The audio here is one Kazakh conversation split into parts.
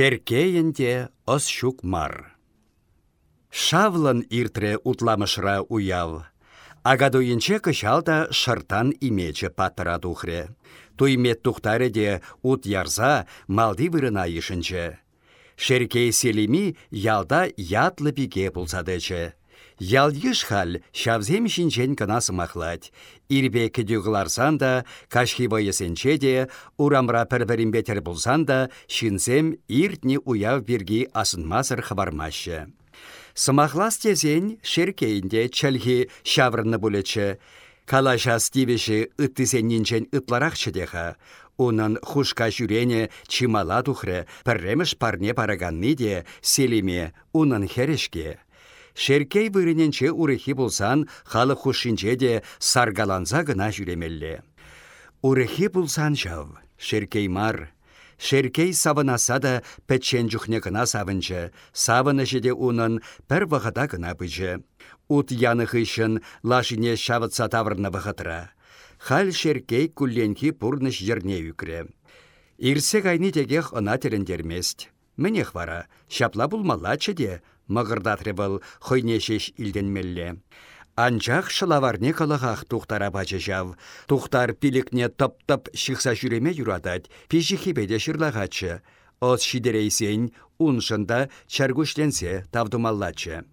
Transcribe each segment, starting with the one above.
Шеркейінде ос шук мар. Шавлын иртре утламышра уяв. Агадуйынче кышалда шыртан имече паттыра тухре. Туймет тухтаре де ут ярза малди вырына ешінче. Шеркей селими ялда ятлы пике пулсадычы. Ялдыш хал шавзем шинчен кына сымахлать. Ирбе кедюгларсан да, кашхи бойысенче де, урамра пәрбәрін бетер булсан да, шинзем иртні уяв бірги асынмасыр хабармашы. Сымахлас тезен шеркейінде чәлхи шаврынны бұлечі. Калаша стивеші ыттысен нинчен ытларақ чедеха. Унын хушка жүрене чимала тухры, пірреміш парне параганны де, селиме, унын херешке. Шеркей вырыненче урыхи булсан, халы хушинче де саргаланса гына жүремелле. Урыхи булсан жав, шеркей мар. Шеркей савынаса да пәтчен жүхне гына савынчы, савыны жеде унын пір вғыда гына бычы. Ут яных ишін лашине шавытса таврны вғытыра. Хал шеркей күлленки пурныш жерне үкре. Ирсе гайны тегех ына терендермест. Мінех вара, шапла булмалачы де, мығырдатры был хойнешеш илденмелле. Анчах шылаварне калағақ тухтара бачы жав. Тухтар пилікне топ-топ шықса жүреме юрадать, пеші хибеде шырлағачы. От шидерейсен уншында чаргушленсе тавдумаллачы.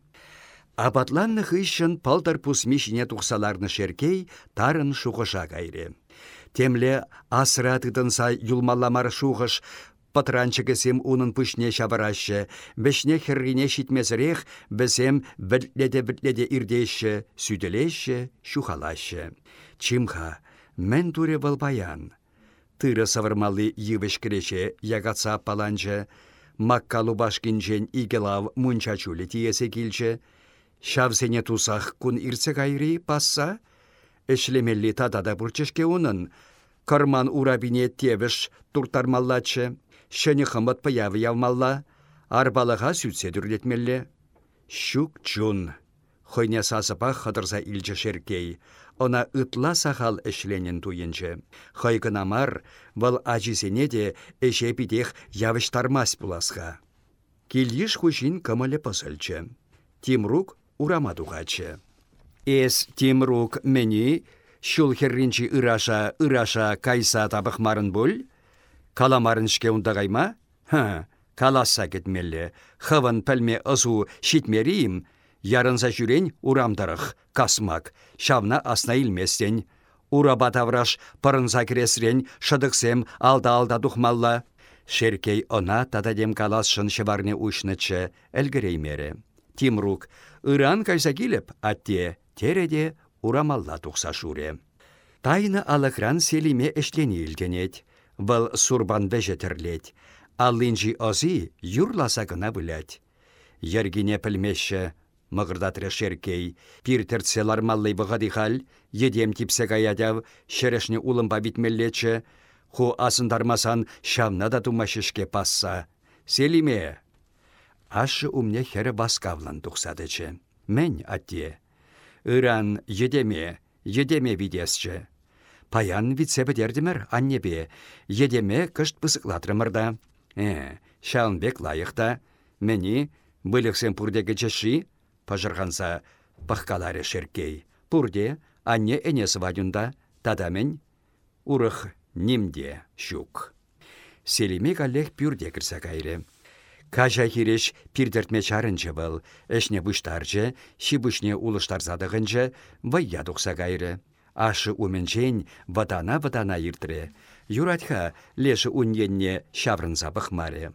Абатланны хыщын палтар пусмишіне тухсаларны шеркей тарын шуғыша кайры. Темле асыра тыдынса юлмалламар шуғыш патранчыкесем унын пышне шабарашы, бешне херрине шитмезірех бізем бітледе-бітледе ирдеші, сүделеші, шухалашы. Чимха, мен туре балбаян. Тыры савырмалы йывышкіреше ягатса паланчы, маккалу башкинчен игелав мунчачулі тиесе килчі, Шавсене тусах кун ирсе кайри пасса, эшлемелли тадада бурчешке унын, карман урабине тевіш туртармаллачы, шәне қымыт паявы явмалла, арбалыға сүтсе дүрлетмелле. Щук чун. Хойне сасыпа хыдырса илчі шеркей. Она ытла сахал эшленен туйынчы. Хойгынамар, вăл ачисене де эше питех явыштармас пуласха. Килйиш хушин кымылы пысылчы. Тимрук урама туғачы. Эс Тимрук мені, шул херринчи ыраша, ыраша кайса табықмарын бұл, Каламарыншке ундағайма? Ха, каласа кетмелі. Хывын пәлме ызу шитмерейім, ярынса жүрен урамдарық, касмак, шавна асна илместен. Ураба тавраш пырынса кересрен шыдықсем алда-алда дұхмалла. Шеркей она тададем каласшын шыварне ушнычы, әлгіреймері. Тимрук, ыран кайса келіп, атте, тереде урамалла тұқса шуре. Тайны алықран селиме илгенет. Бұл сурбан тірлет. Аллинжи ози юрласа гына білет. Ергине пілмеші, мығырдатры шеркей, пиртерце лармаллай бұғады хал, едем типсе гаядав, шерешне улымба битмеллечі, ху асындармасан шамна да тумашышке пасса. Селиме! Ашы умне хері баскавлан тұқсадычы. Мен атте. Иран едеме, едеме видесчі. Паян витсебедердімір аннебе, едеме кышт пысықлатрымырда. Э, шалынбек лайықта, мені бұлықсен пұрдегі жеші, пажырғанса пахкаларе шеркей. Пұрде, анне әне свадюнда, тадамен, урых нимде шук. Селиме галех пюрде кірса кайры. Кажа хиреш пирдертме чарынчы был, әшне бұштарчы, ши бұшне улыштарзадығынчы, вайя тұқса кайры ашы уменчен ватана-ватана иртре. Юратха леші уньенне шаврынса бұхмаре.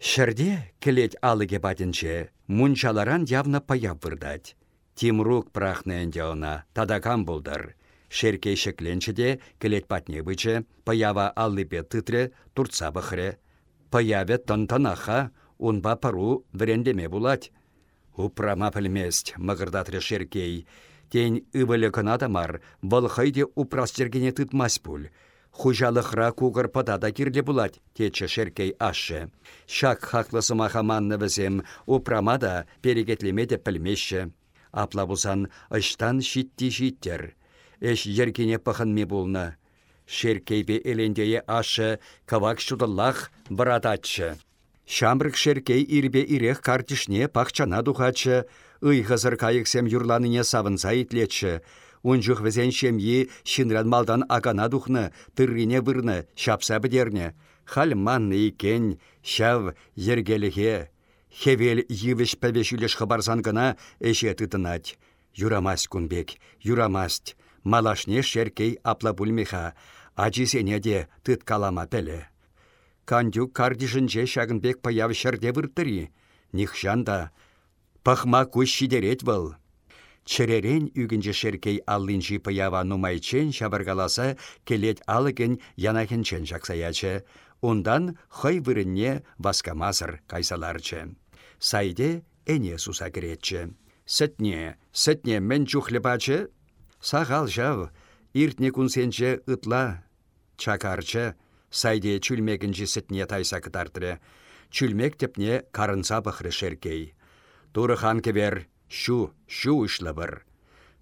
Шырде келет алыге батінче, мунчаларан явна паяп вырдать. Тимрук прахнэнде она, тадакам болдар. Шеркей шекленчеде келет патне быче, паява аллыпе тытре турца бұхре. Паяве тантанаха, унба пару врендеме булать. Упрама пілмест, мығырдатре шеркей, Тень ывылы мар, вăл хайде упрастергене тытмас пуль. Хужалықра кугыр патада кирле булать, тече шеркей ашы. Шак хаклысыма хаманны візем, упрамада перегетлемеде пілмеші. Апла бұсан ыштан шитти шиттер. Эш ергене пахынме булны. Шеркейбе элендее ашы кавак шудыллах брататшы. Шамрык шеркей ирбе ирех картишне пахчана духачы, ыйхызыр кайықсем юрланыне савынса итлетші. Унжух візен шемьи шинран малдан агана духны, тыррине вырны, шапса бідерне. Хал манны икен, шав ергеліге. Хевел йывеш пәвешілеш хабарсан гына эше тытынать. Юрамасть кунбек, юрамасть. Малашне шеркей апла пульмеха, ачисене де тыт калама пеле. Кандюк кардишінче шагынбек паяв вырттыри. Нихшанда, пахма күш шидерет был. Черерен үгінче шеркей аллинчи паява нумайчен шабыргаласа келет алыген янахенчен жақсаячы. Ондан хой вырынне васкамазыр кайсаларчы. Сайде әне суса керетчі. Сәтне, сәтне мен чухлепачы, Сағал жав, иртне күнсенче ытла, чакарчы, сайде чүлмегінчі сітне тайса кытартыры. Чүлмек тепне карынса бұқры шеркей. Хан кебер, шу, шу бір.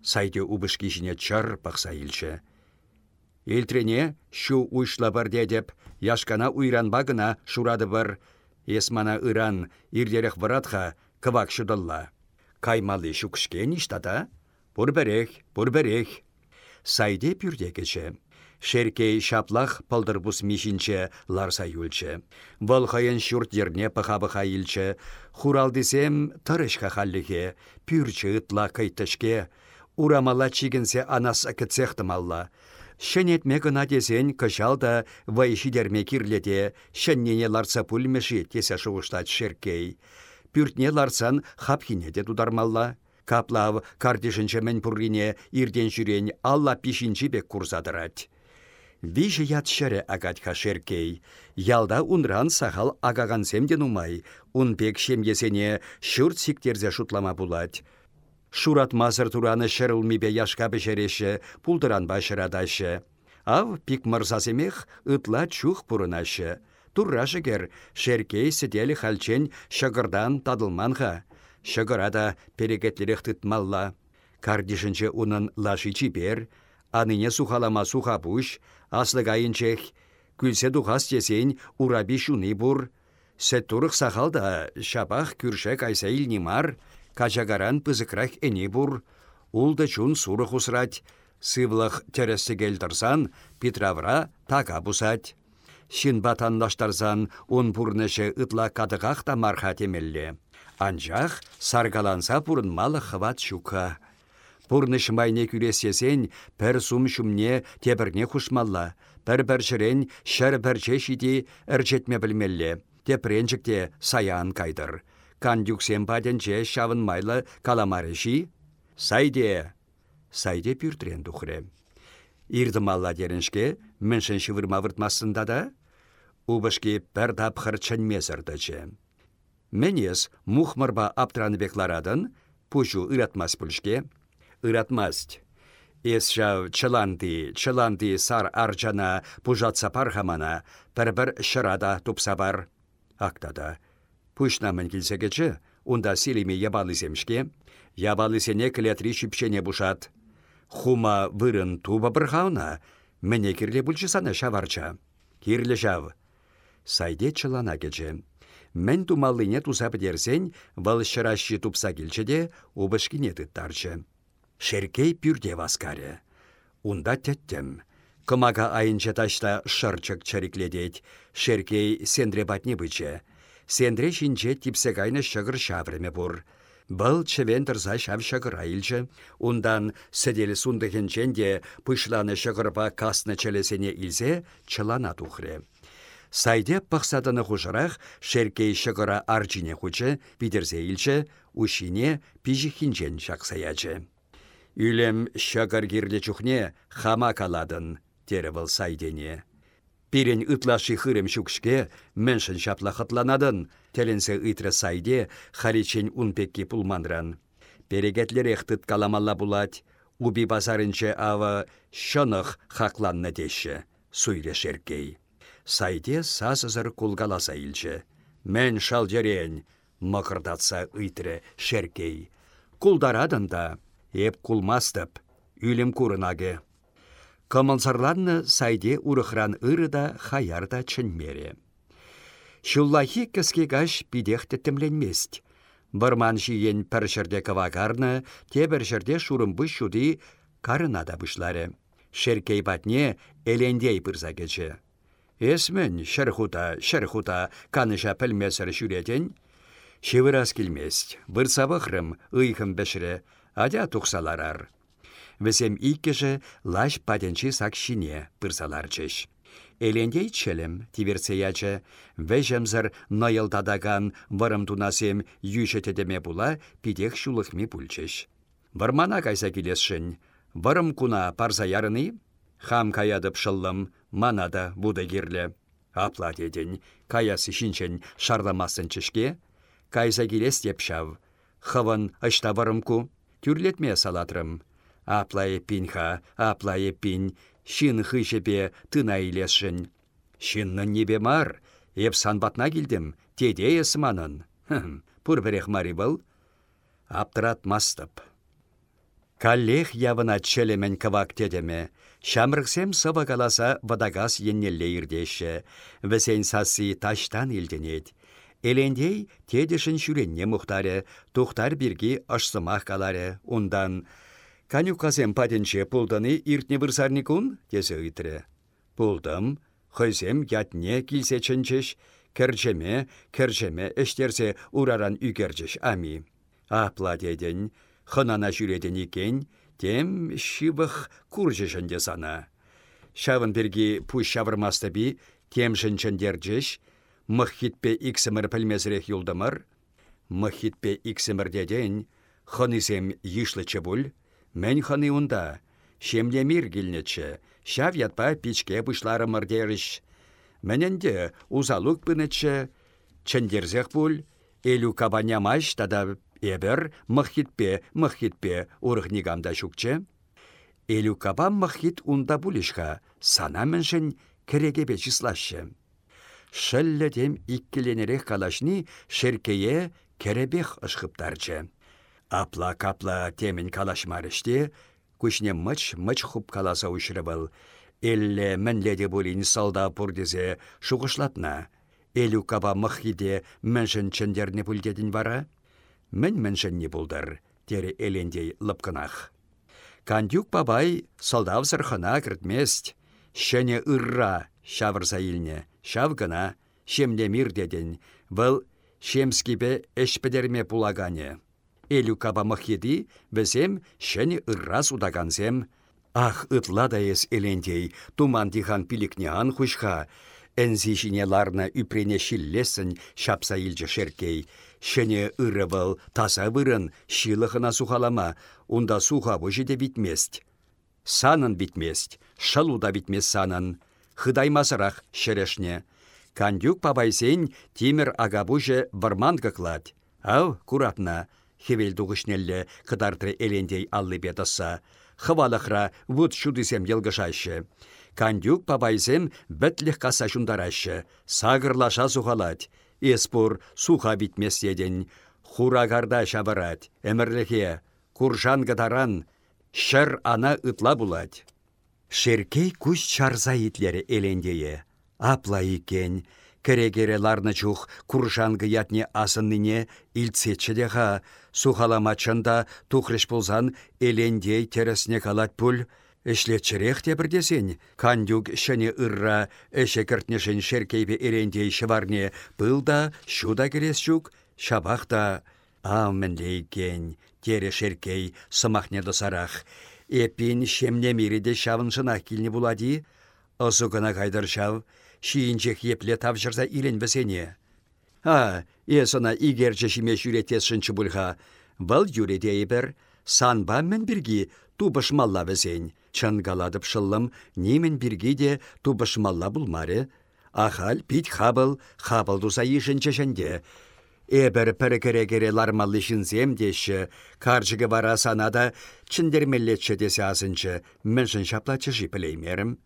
Сайде убышки жіне чар пақса илчі. Илтрене шу бір дедеп, яшкана уйран багына шурады бір. Есмана ыран, ирдерек варатха, кывак шудылла. Каймалы шукшке ништата? Пурберех, пурберех. Сайде пюрде кече. Шеркей шаплах пылдырбус мишинче ларса юлче. Вăл хайын шурт ерне пыха-пыха илче. Хуралдисем тырышка халлихе, пюрче ытла. Урамала чигінсе анас акыцехтымалла. Шенетме гына десен кышалда вайшидерме кирлете, шеннене ларса пульмеши тесе шеркей. Пюртне ларсан хапхине де тудармалла. Каплав кардишінчі мен пуррине ирден жүрен алла пишінчі бек. Вижі ятшыры агатха шеркей. Ялда унран сахал агаган семден умай, бек шемгесене шүрт сиктерзе шутлама булать. Шурат мазыр тураны шырылмибе яшка бешереші, пулдыран башырадашы. Ав пик мырзасемех ытла чух пурынашы. Туррашыгер шеркей сетелі халчен шагырдан тадылманға. Шыгырада перекетлерек тытмалла. Кардишінче унын лашичи бер, аныне сухалама суха пуш, аслы гайынчех, күлсе духас тесен ураби шуны бур. Сеттурық сахалда шабах күршек айса илнимар, качагаран пызыкрах эне бур. Улды чун сурық усрать, сывлах тересі келдірсан, Петравра тага бусать. Шин батандаштарзан он пурнеше ытла кадығақ та марха темелле. Анжақ саргаланса малы хват шука. Пурныш майне күресесен пір сум шумне тебірне хушмалла. Пір-бір шырен шәр бірче шиди әрчетме білмелле. Тепренчікте саян кайдыр. Кан юксен паденче шавын майлы каламарыши. Сайде! Сайде пүртрен дұхре. Ирді малла деріншке, міншін шывырма выртмасында да, убышки пір тапқыр чынмезірдічі. Менес мухмарба аптраны бекларадын, пужу ыратмас пүлшке, ыратмасть. Эс жав чыланды, чыланды сар арчана пужатса пархамана, бір-бір шырада тупса бар. Актада. Пушнамын келсегечі, унда силиме ябалысемшке, ябалысене клетри шипшене бушат. Хума вырын туба бірғауна, мене кирле бұлчысана шаварча. Кирле жав. Сайде чылана кече. Мен тумаллине туза бідерсен, вал шыращи тупса келчеде, убышкине тарчы. Шеркей пюрде васкаре. Унда теттем. Кымага айынча ташта шырчык чарикледет. Шеркей сендре батне быче. Сендре шинче типсе кайны шығыр шавреме бур. Бұл чевен тұрза шав шығыр айылчы. Ундан сәделі сундыхенченде пышланы шығырба касны челесене илзе чылана тухре. Сайде пақсадыны хұжырақ шеркей шығыра арчине хучы, бидерзе илчі, ушине пижихинчен шақсаячы. Үлем шығыр керлі чухне хама каладын, тері был сайдене. Пирен ытлашы хырым шукшке міншін шаплахатланадын, теленсе ытры сайде харичен унпекке пулманран. Перегетлер эхтыт каламалла булать, уби базарынче ава шынық хакланны деші, суйре шеркей. Сайде сазызыр кулгаласа илчі. Мен шал жерен, шеркей. Кулдарадын да, еп кулмастып, үлім курынаге. Кымылсырланны сайде урықран ырыда хаярда чынмере. Шуллахи кіске гаш бидехті тімленмест. Бұрман жиен пір жерде кавагарны, тебір жерде шурымбы шуды карынада бұшлары. Шеркей батне элендей бұрза кече. Эсмен шырхута, шырхута, каныша пілмесір жүреден, Шевырас келмест, бір сабықрым, ұйхым адя тұқсаларар. Візем лаш паденчі сак шине пырсалар чеш. Элендей челем, тиверсе вежемзір найылтадаган варым тунасем юшетедеме була пидех шулықми пульчеш. Вармана кайса келесшін, варым куна парса ярыны, хам каядып шыллым, манада буда кирлі. Апла деден, каясы шинчен шарламасын чешке, кайса келес деп шав. Хывын варымку, тюрлетме салатрым. Аплайы пинха, аплайы пин, шин хышепе тына илесшін. Шиннын небе мар, еп санбатна келдім, теде есманын. Хм, пұр берех мари был. Аптырат мастып. Каллех явына челемен кавак тедеме, Шамрықсем сыва каласа вадагас еннелле ирдеші, весен сасы таштан илденет. Элендей тедешін шүренне мұқтары, тухтар бірге ашсымақ калары, ундан Канюкасем паденче пулданы иртне бұрсарникун, десе үйтірі. Пулдым, хойсем ятне килсе чынчеш, кәрчеме, кәрчеме эштерсе ураран үкерчеш ами. Апла деден, хынана жүреден екен, тем шивых куржешінде сана. Шавын бірге пуш шавырмасты би, тем жынчындерджеш, мұхитпе иксімір пілмезірек юлдымыр, мұхитпе иксімір деден, хынысем ишлы чебуль, Мен ханы унда, шемлемир келнечі, шав ятпа пичке бұшлары мырдеріш. Мененде узалук пынычы, чендерзех бұл, кабанямаш тада эбір махитпе, махитпе урғнигамда шукче. Элю кабан махит унда бұлышға, сана міншін керегебе числашы. Шыллетем иккеленерек калашни шеркее керебех ышқыптарчы. Апла-капла темен калашмарыште, күшне мыч-мыч хуп каласа Элле мінледе болин салда пұрдезе шуғышлатна. Элю каба махиде міншін чендерне пульдедін вара? Мін міншін не бұлдар, тері элендей лыпкынах. Кандюк бабай салдав сырхана кіртмест. Шәне ырра шавырса илне, шавгына, шемде мир деден, бұл шемскипе эшпедерме пулагане. Элю каба махеди, візем шәне ыррас удаганзем. Ах, ытла да элендей, туман дихан пилікне ан хушха. Энзи жіне ларна үпрене шиллесін шапса илчі шеркей. Шәне ыры был, таза вырын, шилығына сухалама, унда суха де битмест. Санын битмест, шалуда битмес санын. Хыдаймасырақ шерешне. Кандюк пабайсен тимір агабуже варман клад. Ау, куратна, хевел дуғышнелле кыдартры элендей аллы бедаса. Хывалықра вуд шудысем елгышайшы. Кандюк пабайзем бәтліх каса шундарашы. Сағырлаша сухалать. Эспур суха битмес еден. Хурагарда шабырат. Әмірліхе. Куржан гыдаран. Шыр ана ытла булать. Шеркей күш чарза итлері элендее. Апла икен Керегере ларны чух куржангы ятне асынныне деха, сухаламачында тухрыш пулзан элендей тересне калат пуль, Эшлетчерех те бірдесен, кандюк шыне ырра, әші кіртнешін шеркейбе эрендей шыварне, был да, шуда керес шук, шабақ да, лейкен, тере шеркей, сымахне досарах. Эпин шемне мириде шавыншына килні булади, Осугына кайдар шав, шиінчек епле тавжырса илен бізене. А, есына игерче шиме жүретесшінші бұлға. Бұл юреде ебір, санба мен бірге тубышмалла бізен. Чангаладып шыллым, немен бірге де тубышмалла бұлмары. Ахал пит хабыл, хабыл дұса ешінші жінде. Эбір лармалли шинзем деші, каржығы вара санада чіндермеллетші десе азынчы, міншін шаплачы жипілеймерім.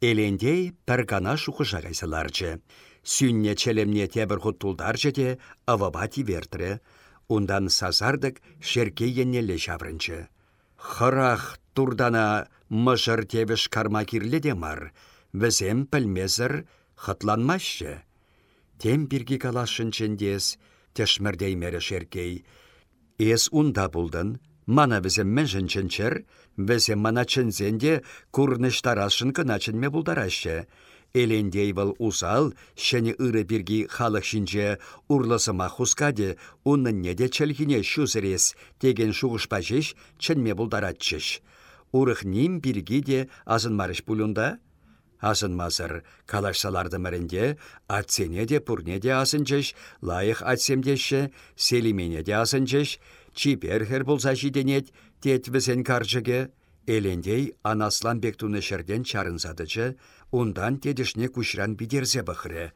Элендей таргана шухыша кайсыларчы. Сүнне челемне тебір хуттулдарчы де авабати вертірі. Ундан сазардык шерке еннелі шаврынчы. Хырах турдана мышыр тебіш карма кирлі де мар. Візем пілмезір. Тем біргі калашын чендес, тешмірдей мәрі шеркей. Ес унда бұлдын, мана бізім мәншін чынчыр, бізім мана чынзенде курныш тарашын кыначынме бұлдарашы. Элендей был усал, шәне ыры біргі халық шинже урласыма хускаде, унын неде чәлхіне шузырес, деген шуғышпа жеш, чынме бұлдаратчыш. Урых ним біргі де азын марыш бұлында? Асын мазыр, калашсаларды мәрінде, атсене де пурне де асынчыш, лайық атсемдеші, селимене де асынчыш, чиперхер болса жиденет, тет візен каржыге, Элендей анаслан бектуны шерден чарынзадычы, ундан тедішне күшран бидерзе бұқыры.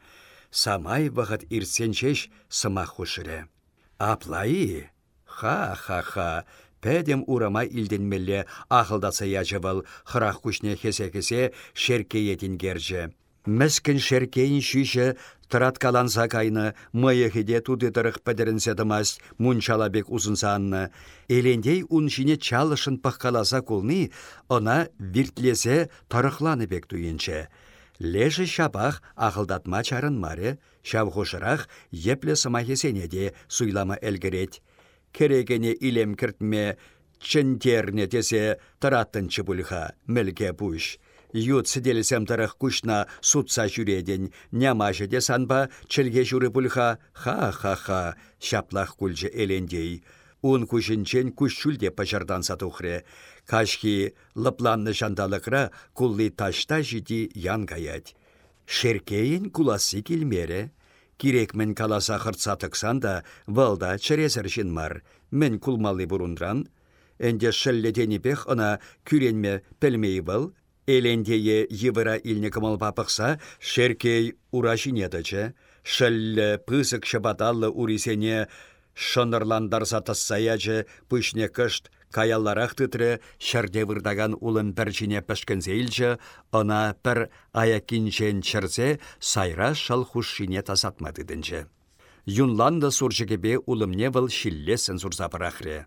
Самай вағыт иртсенчеш сымақ хушыры. Аплайы? Ха-ха-ха, пәдем урама илденмелле ақылдаса яжывыл, хырақ күшне хесе-хесе шерке етін гержі. Мәскін шеркейін шүйші каланса кайны, хиде туды тұрық пәдірінсе дымас, мұншалабек ұзынсанны. Елендей ұншіне чалышын паққаласа кулны, она виртлесе тарықланы бек туйынче. Леші шапақ ақылдатма чарын маре, шавғошырақ епле сымахесене де суйлама керегене илем кіртме чынтерне тесе тараттынчы бұлға мілге бұш. Ют сіделісем тарах күшна сутса жүреден, нямажы де санба чілге жүрі бұлға ха-ха-ха шаплақ күлжі элендей. Ун күшінчен күш жүлде пажардан сатухре. Кашки лыпланны жандалықра кулли ташта жиди ян гаять. Шеркейін куласы келмере, Кирек мен каласа хыртса тықсан да, валда чәресір мар, мен кулмалы бұрындран. Әнде шәллетені пех ына күренме пәлмей был, Элендее евыра илне кымыл папықса, шеркей урашинедачы, шәллі пысык шабаталлы урисене шонырландарса тассаячы пышне кышт, каялларах тытры шәрде вырдаган улын пәрчине пәшкензе илчі, она пір аякинчен чырзе сайра шал хушшине тасатмадыдынчы. Юнланда сурчыкебе улымне выл шиллесін сурза парахре.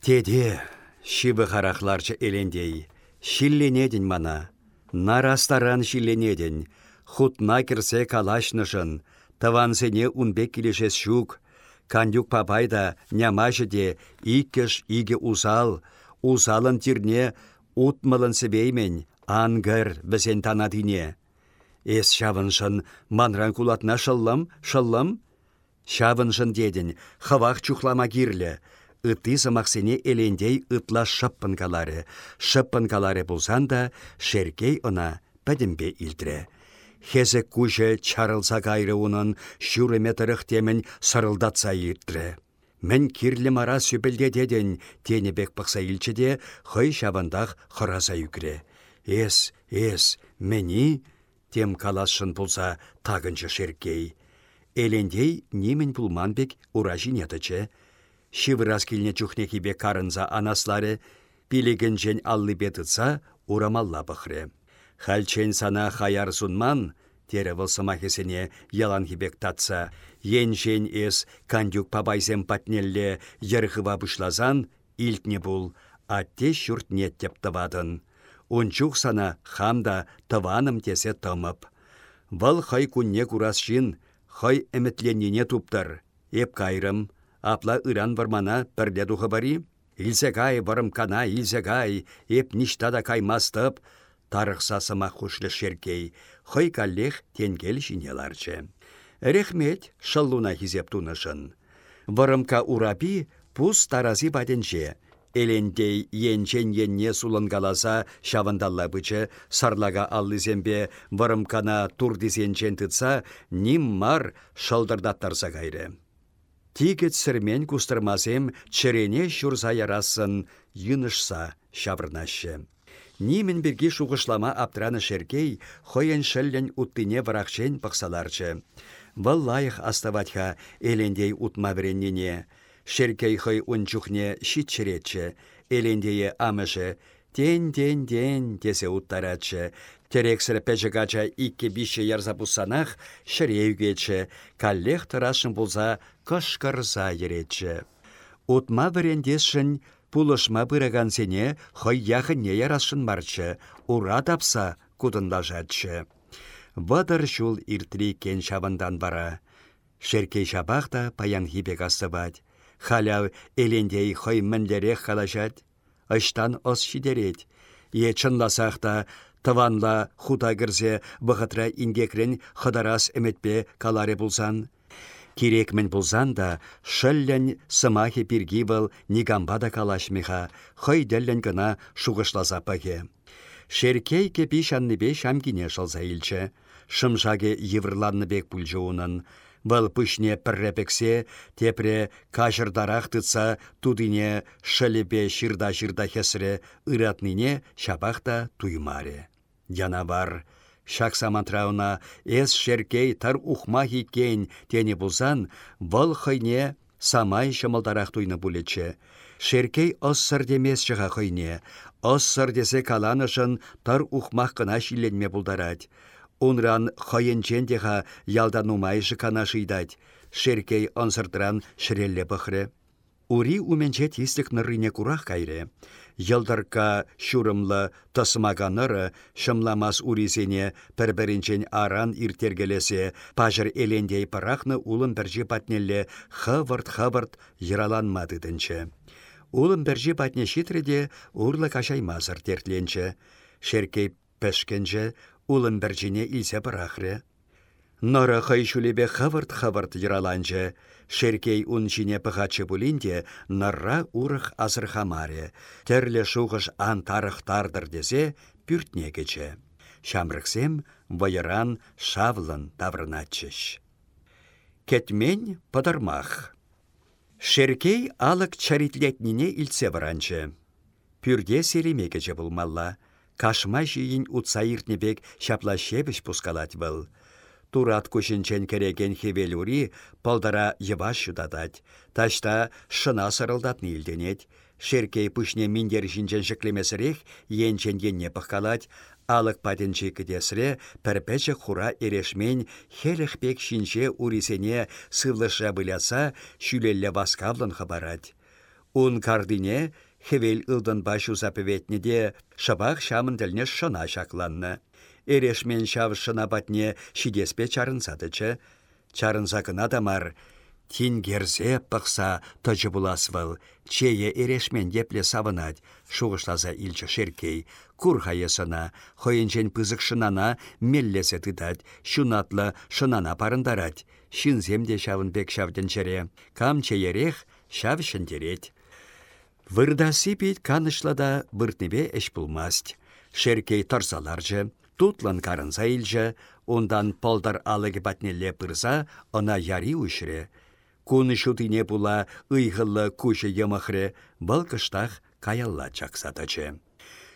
Теде, шивы харахларчы элендей, шилленедін мана, нарастаран шилленедін, хутна кірсе калашнышын, тавансене унбек келешес шук, Кандюк папайда нямажыде иккеш иге усал, усалын тирне утмылын себеймен, ангыр бізен танадине. Эс шавыншын манран кулатна шыллым, шыллым? Шавыншын дедін, хавақ чухлама кирлі. Ыты самақсене элендей ытла шыппын калары. Шыппын калары да, шеркей она пәдімбе илтірі. Хезе куже чарылса кайры унын шүреме темін сарылдатса иртірі. Мен кирлі мара сүпілде деден тенебек пықса илчеде хой шабандақ хыраса юкре. Эс, эс, мені тем каласшын пулса тагынчы шеркей. Элендей немен пулманбек уражин ятычы. Шивырас чухнекибе карынза анаслары, пилігін аллы бетыца урамалла бұхры. Хальчен сана хаяр сунман, тере ялан хибек татса, еншен ес кандюк пабайзем патнелле ерхыва бұшлазан, илтне бұл, атте шүртнет теп тывадын. Унчух сана хамда тываным тесе тымып. Вăл хай кунне курас шин, хай әмітленіне туптар. Еп кайрым, апла ыран вармана пірде духы бари. Илсе кай варым кана, илсе кай, еп ништада каймастып, тарықса хушлы шеркей, хой каллех тенгел жинеларчы. Рехмет шаллуна хизеп тунышын. Варымка урапи пус тарази баденче. Элендей енчен енне сулынгаласа шавындалла бычы, сарлага аллызембе варымкана турдизенчен тытса, ним мар шалдырдаттарса кайры. Тигет сірмен кустырмасем чырене шурса ярасын, йынышса шабырнашы. Нимен бірге шуғышлама аптыраны шеркей, хойын шәллен уттыне варақшен пықсаларчы. Вал лайық аставатха элендей утма вереннене. Шеркей хой унчухне шитчеретчі, элендейе амышы, тен-тен-тен тесе уттаратчы. Терексір пәжігача икке биші ярза бұсанақ шіреугечі, каллех тұрашын бұлза еретчі. Утма верендесшін Пулышма пыраган сене хой яхынне ярашын марчы, ура тапса кудында жатчы. вăдăр çул иртри кен çавăндан бара. Шеркей çапах паян хипе кассывать. Халяв элендей хăй мӹнлерех халашать. Ыçтан ыс çитерет. Е чынласах та тыванла хута кірзе бұғытра ингекрен хыдарас эметпе каларе булсан. Кирекмен булсан да шыллен сымахи пирги был нигамба да калашмиха, хăй дәллен гына пăхе. Шеркей кепи шанныбе шамкине шылса илчче. Шымшаге бек пульчы унын. Бұл пүшне піррепексе, тепре кажырдарах тытса тудыне шылепе шырда-шырда хесре ыратныне шапахта туймаре. Янавар, Шак самантрауна эс шеркей тар ухмахи кен тене булсан, бұл хыйне самай шымылдарах туйны булече. Шеркей оссыр демес жыға хыйне, оссыр десе каланышын тар ухмах кына шиленме булдарать. Унран хойынчен деха ялда нумайшы кана шидать. Шеркей онсыртыран шірелле бұхры. Ури уменче тистік курах кайре. Йылдырка шурымлы тысмаганыры шымламас урисене пір аран иртергелесе пажыр элендей парахны улын біржі патнелле хывырт-хывырт йыраланмадыдынчы. Улын біржі патне шитреде урлы кашаймазыр тертленчі. Шеркей пәшкенче улын біржіне илсе парахры. Нора хайшулебе хавырт-хавырт йыраланчы, шеркей унчине пăхаччы пулинде нырра урых азырхамаре, терле шухыш ан тарых-тардыр десе пүртне кече. Шамрыксем вайыран шавлын таврыначчыш. Кетмен пăдырмах. Шеркей алык чаритлетнине илсе варанчы. Пүрде сереме кече булмалла, кашма жиин утса иртнебек пускалать был. Турат көшінчен кереген хевелюри палдара еваш шудадать. Ташта шына сырылдатны илденет. Шеркей пүшне миндер жинчен шеклемесірек енчен енне пыққалать, алық патенче хура ерешмен хеліхпек шинче урисене сывлыша бұляса шүлелі баскавлын хабарать. Ун кардине хевел ылдын башу запеветнеде шабақ шамын тіліне шына шакланны эрешмен шав шына батне шидеспе чарынсадычы. Чарынса кына тамар, Тин герзе пықса тăчы буласвыл, чее эрешмен епле савынать, шуғышласа илчі шеркей, кур хайысына, хойынчен пызык шынана меллесе тытать, шунатлы шынана парындарать. Шинземде шавын бек шавденчере, кам чеерех шав шындерет. Вырда сипит канышлада выртнебе эш пулмасть. Шеркей тарсаларжы, тутлан карынса илчче, ондан полдар алыгы батнелле пырса, она яри ушре. Куны шутине була ыйғылы кучы емахре, бұл кыштах каялла чаксатачы.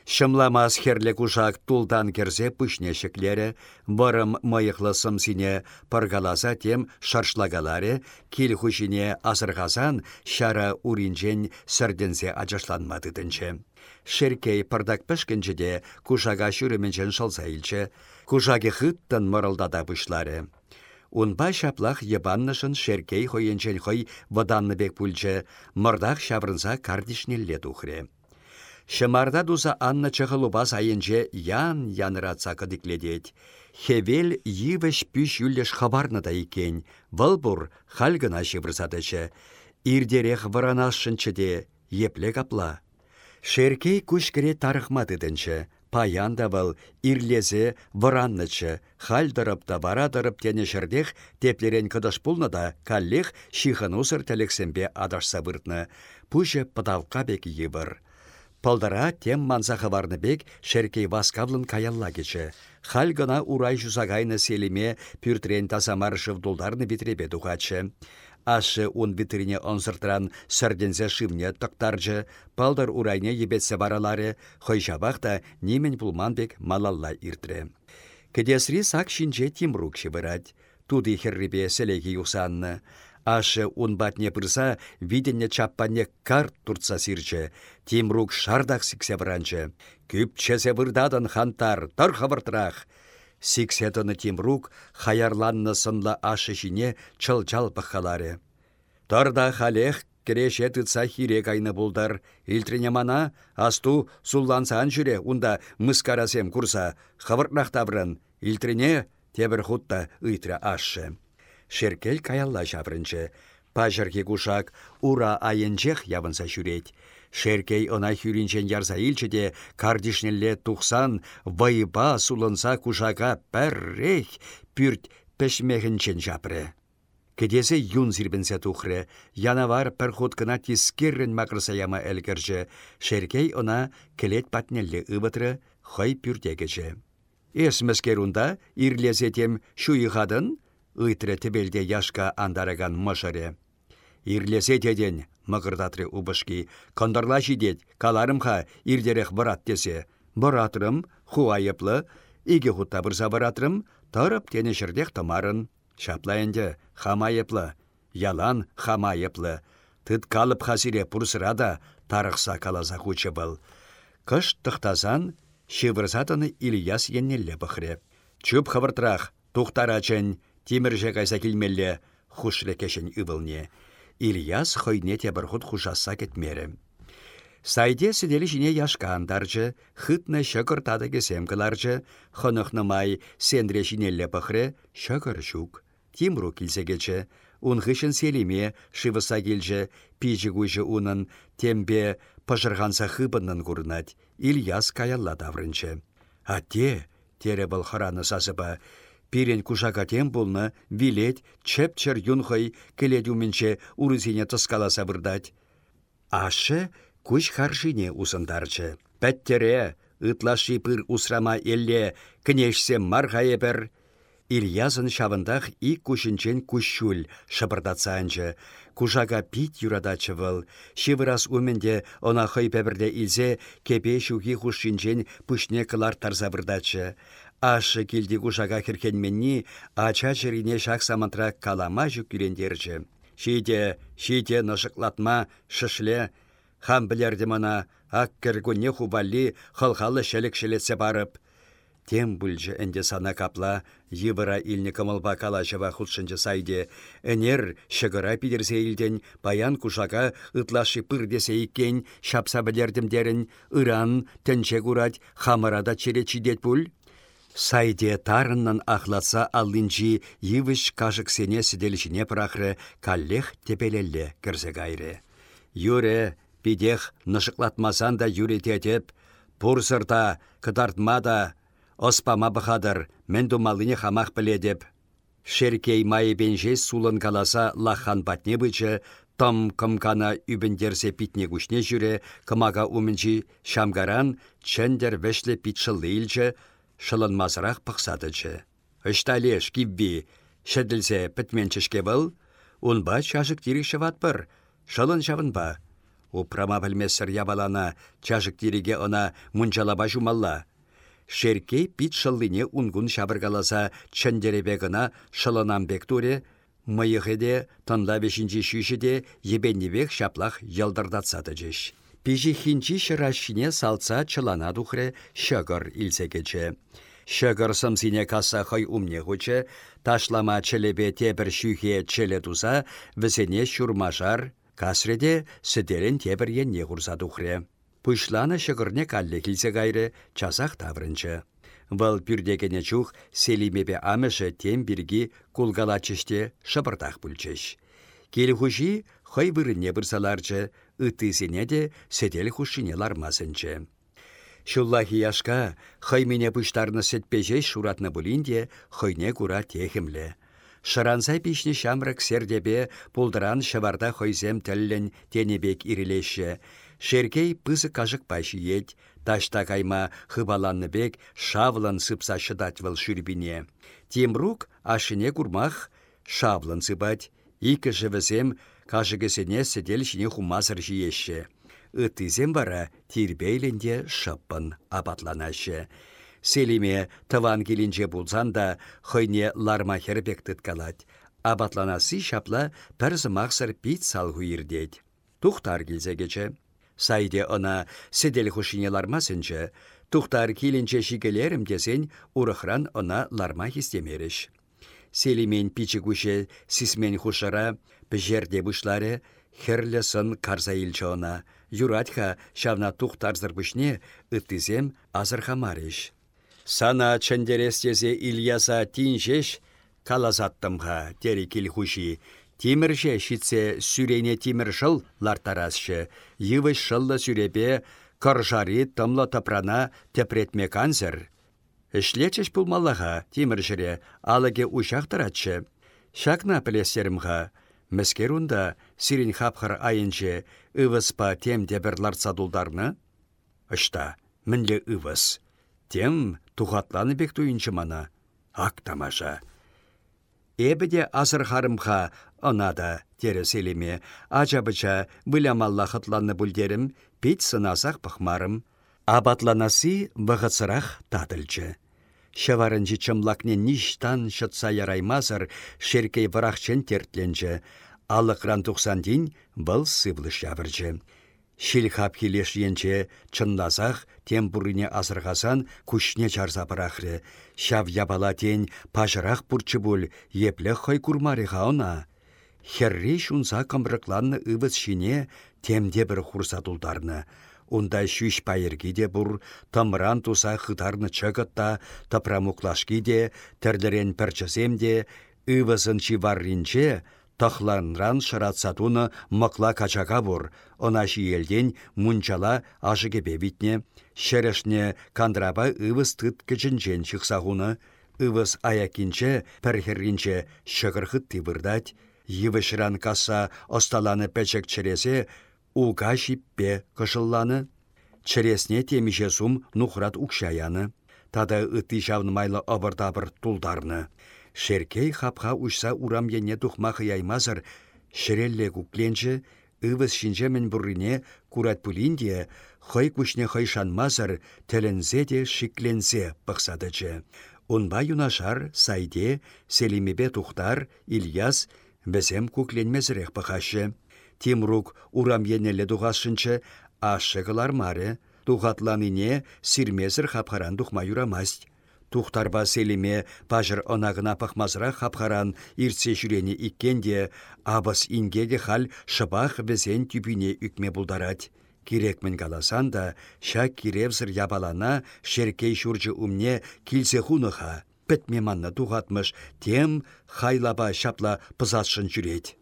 Шымламас херле кушак тулдан керзе пышне шеклері, варым майықлы сымсине паргаласа тем шаршлагаларе, кил хушине азырғазан шара уринжен сәрдензе ачашланмадыдынчы. Шеркей пардак пешкенчеде кушага çүременчен шалса илчче, кушаге хыттан мырылдада пышларе. Унпа шаплах ебаннышын шеркей хойенчен хой бек пульчче, мырдах çаврынса кардишнелле тухре. Шымарда дуза Анна чăхăлупа сайынче ян янратса кăдикледет. Хевел йывăç пүш юллеш хабарны да икен, хальгына çывырсатычче. Ирдерех вăранасшынчче епле капла. Шеркей күшкіре тарықмадыдынчы, паян да был ирлезе вараннычы, хальдырып да варадырып тене шырдех теплерен кыдыш пулны да каллех шихан усыр тәлексембе адашса бұртны, пүші пыталқа бек ебір. Палдара тем манзахы варны бек шеркей васкавлын каялла кечі. Хал гына урай жузагайны селеме пүртрен тазамар жывдулдарны битребе духачы ашы ун витрине онсыртыран сәрдензе шивне тоқтаржы, палдар урайне ебетсе баралары, хойшабақта немен пулманбек малалла иртре. Кедесри сак тимрук шыбырать, туды херрибе селеги юсанны. Ашы ун батне пырса, виденне чаппанне карт турца сирче, тимрук шардақ сіксе вранчы. Күп чесе вырдадан хантар, тар хавыртырақ. Сиксетіні Тимрук хаярланны сынла ашы жіне чыл-чал. Тарда халех кереше тытса хире кайны булдар. Илтрене мана, асту суллансан жүре, унда мыскарасем курса, хавыртнақ таврын. Илтрене Тебір хутта ыйтры ашы. Шеркел каялла жаврынчы. Пажырге кушак ура айынчех явынса жүрет. Шеркей она хүринчен ярса илчеде кардишнелле тухсан вайба сулынса кушака пәррех пүрт пешмехінчен жапры. Кедесе юн зирбінсе тухры, янавар пір ход кына тискеррін мақырса яма әлгіржі, шеркей она келет патнелле ыбытры хай. Эс мәскерунда ирлезетем шуйығадын, ыйтры тебелде яшка андараган мышыре. Ирлесе мығырдатры убышки, кондарла жидет, каларымха ирдерех бұрат десе. Бұратырым, хуайыплы, иге хутта бұрза бұратырым, тұрып тені жердех тымарын. Шаплайынды, хамайыплы, ялан хамайыплы. Тыт калып хасире пұрсырада тарықса каласа хучы был. Кыш тұқтазан, шивырсатыны Ильяс еннелле бұхре. Чүп Тимірже кайса келмелле хушле кешен ыбылне. Ильяс хойне тебір худ хужаса кетмері. Сайде сидели жіне яшка андаржы, хытны шықыр тады кесем кыларжы, хынықны май сендре жинелле пықры, жук. Тимру унғышын селиме шывыса келжі, гүйжі унын, тембе пыжырғанса хыбыннын курнат, Ильяс каялла даврынчы. Атте, тере бұл сасыба, Пирен кушакатем болны вилет чепчер юнхай келедюменче урызине тыскаласа бұрдать. Ашы күш харшине усындарчы. Пәттере, ытлаши пыр усрама елле, кнешсе мархае бір. Ильязын шавындах и кушинчен кушшул шабырдатсанчы. Кушака пит юрадачы выл. Шивырас уменде она хай пәбірде илзе кепе шуги хушинчен. Ашы келді кушаға кіркенменні, ача жеріне шақ самантра калама жүк күрендерчі. Шейде, шейде нышықлатма, шышле, хам білерді мана, ак кіргуне хубалли, хылхалы шелік шелетсе барып. Тем бүлжі әнде сана капла, йывыра илні кымылба калашыва худшынчы сайде. Энер шығыра пидерсе илден, баян кушаға ытлашы пырдесе иккен, шапса білердімдерін, ыран, тәнче курать, хамырада черечидет бүл. Сайде тарыннан ахлатса аллинчи йывыш кажықсене сіделішіне пырақры каллех тепелелле кірзе гайры. Юре, пидех нышықлатмасан да юрететеп, пұрсырта, кыдартмада, оспама бұхадыр, мен думалыне хамақ біледеп. Шеркей майы бенже сулын каласа лахан батне бычы, Там кымкана үбіндерсе питне күшне жүре, кымага умінчі шамгаран чендер вешле питшылы шылын мазырақ пықсадычы. Үшталеш кибби, шәділзе пітменчішке бұл, ұнба чашық тирі шыват шылын шавынба. Упрама білмесір ябалана чашық тириге она мұнчалаба жумалла. Шеркей пит шыллине унгун шабыргаласа чәндеребе гына шылынам бектуре, мыйығыде тынла бешінчі шүйшіде шаплах елдырдатсады жеш. Пижі хинчи шырашшине салца чылана духре шыгыр илсекече. Шыгыр сымсине каса хай умне хуче, ташлама челебе тебір шүйхе челе туза, візене шурмажар, касреде сідерін тебір енне құрса духре. Пышланы шығырне калле килсе гайры, часақ таврынчы. Вăл пюрдекене чух селимепе амышы тем бирги кулгалачыште шыбыртах пульчеш. Кел хужи хăй вырынне бұрсаларчы, ытысене де седел хушине лармасынчы. Шуллахи яшка хăймене пыштарны сетпеже шуратны бұлінде хăйне кура техімлі. Шыранса пишне шамрак сердебе пулдыран шыварда хăйзем тәллен тенебек ирелеші. Шеркей пызы кажық пашы ет, ташта кайма хыбаланны бек шавлан сыпса шыдать вăл шүрбине. Темрук ашыне курмах шавлан сыпать, икі кажыгесене седел жіне хумазыр жиеші. Үтізем бара тирбейленде шыппын абатланашы. Селиме тыван келінже булзан да хойне ларма хербек тыткалать. Абатланасы шапла пәрзі мақсыр пит салгу ирдет. Тухтар келзе кече. Сайде она седел хушине лармасынчы, тухтар килінче шикелерім десен урықран она ларма хистемеріш. Селимен пичі күше сисмен хушара пжерде бұшлары херлі сын карза Юратха шавна тухтарзыр бұшне ыттызем азыр хамарыш. Сана чендерестезе Ильяса тинжеш калазаттымға тері хуши. Тимірше шитсе сүрене тимір жыл лартарасшы. Йывыш шыллы сүрепе Коржари тымлы тапрана тепретме канзір. Ішлечеш пулмалаға тимір алыге ушақтыратшы. Шакна пілестерімға, Мәскер унда сирин хапхар айынче ывыспа тем дебір ларцадулдарны? Ышта, мінле ывыс. Тем тухатланы бек туйынчы мана. Ак тамаша. Эбіде азыр харымха онада тере селеме. Ачабыча вылямалла хытланы бүлдерім, пит сынасақ пахмарым. Абатланасы бұғыцырақ тадылчы. Шаварынчы чымлакне ништан шытса яраймазыр, шеркей варахчен тертленчі. Алықран тұқсан бұл сывлы шавырчы. Шилхап хилеш енче тем бұрыне азырғасан күшне чарса бірақры. Шав ябала тен пажырақ бұрчы бұл еплі хой курмары ғауна. Херри шунса кымрықланны ывыз шине темде бір. Унда шүш пайырги де бұр, тамран туса хытарны чыгытта, тапрамуклашки де, тәрлерен пәрчесем де, ывызын чиварринче, тахланран шыратсатуны мықла качака бұр, она елден мунчала ажыге бебитне, шерешне кандраба ывыз тыт кічінчен чықсағуны, ывыз аякинче пәрхерринче шығырхыт тивырдать, Йывышран каса осталаны пәчек чересе Уға шиппе кышылланы. Чіресне темеше сум нухрат укшаяны. Тада ытты майлы абыр-табыр тулдарны. Шеркей хапха ұшса урам ене тухма хыяймазыр. Шерелле кукленчі, ывыз шинжемен бұррине курат пулинде, хой кушне хой шанмазыр, телензе де шиклензе пықсадычы. Унба юнашар, сайде, селимебе тухтар, Ильяс, бәзем кукленмезірек пықашы. Тимрук урам енелі дұғашынчы ашығылар маре, дұғатланыне сирмезір хапхаран дұқма юрамаст. Тухтарба селиме пажыр онағына пақмазыра хапхаран иртсе жүрене иккенде, абыс ингеде хал шыбақ бізен түбіне үкме бұлдарад. Керекмін галасан да, шак киревзір ябалана шеркей шуржы умне килсе хуныха. Пәтме манна туғатмыш, тем хайлаба шапла пызатшын жүрет.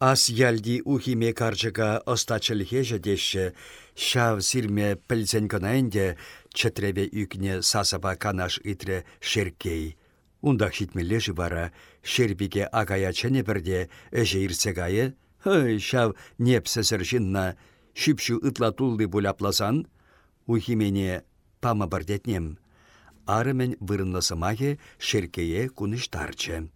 Ас ялди ухиме каржыга остачылхе жедеші, шав сирме пілзен кынайынде чытребе үкне сасаба канаш итре шеркей. Ундақ шитмелеші бара, шербиге агая чәне бірде әже ирсегайы, хый, шав непсесір жинна, шүпшу ытла тулды бұляпласан, ухимене пама бардетнем. Арымен вырынлысымахе шеркее куныштарчы.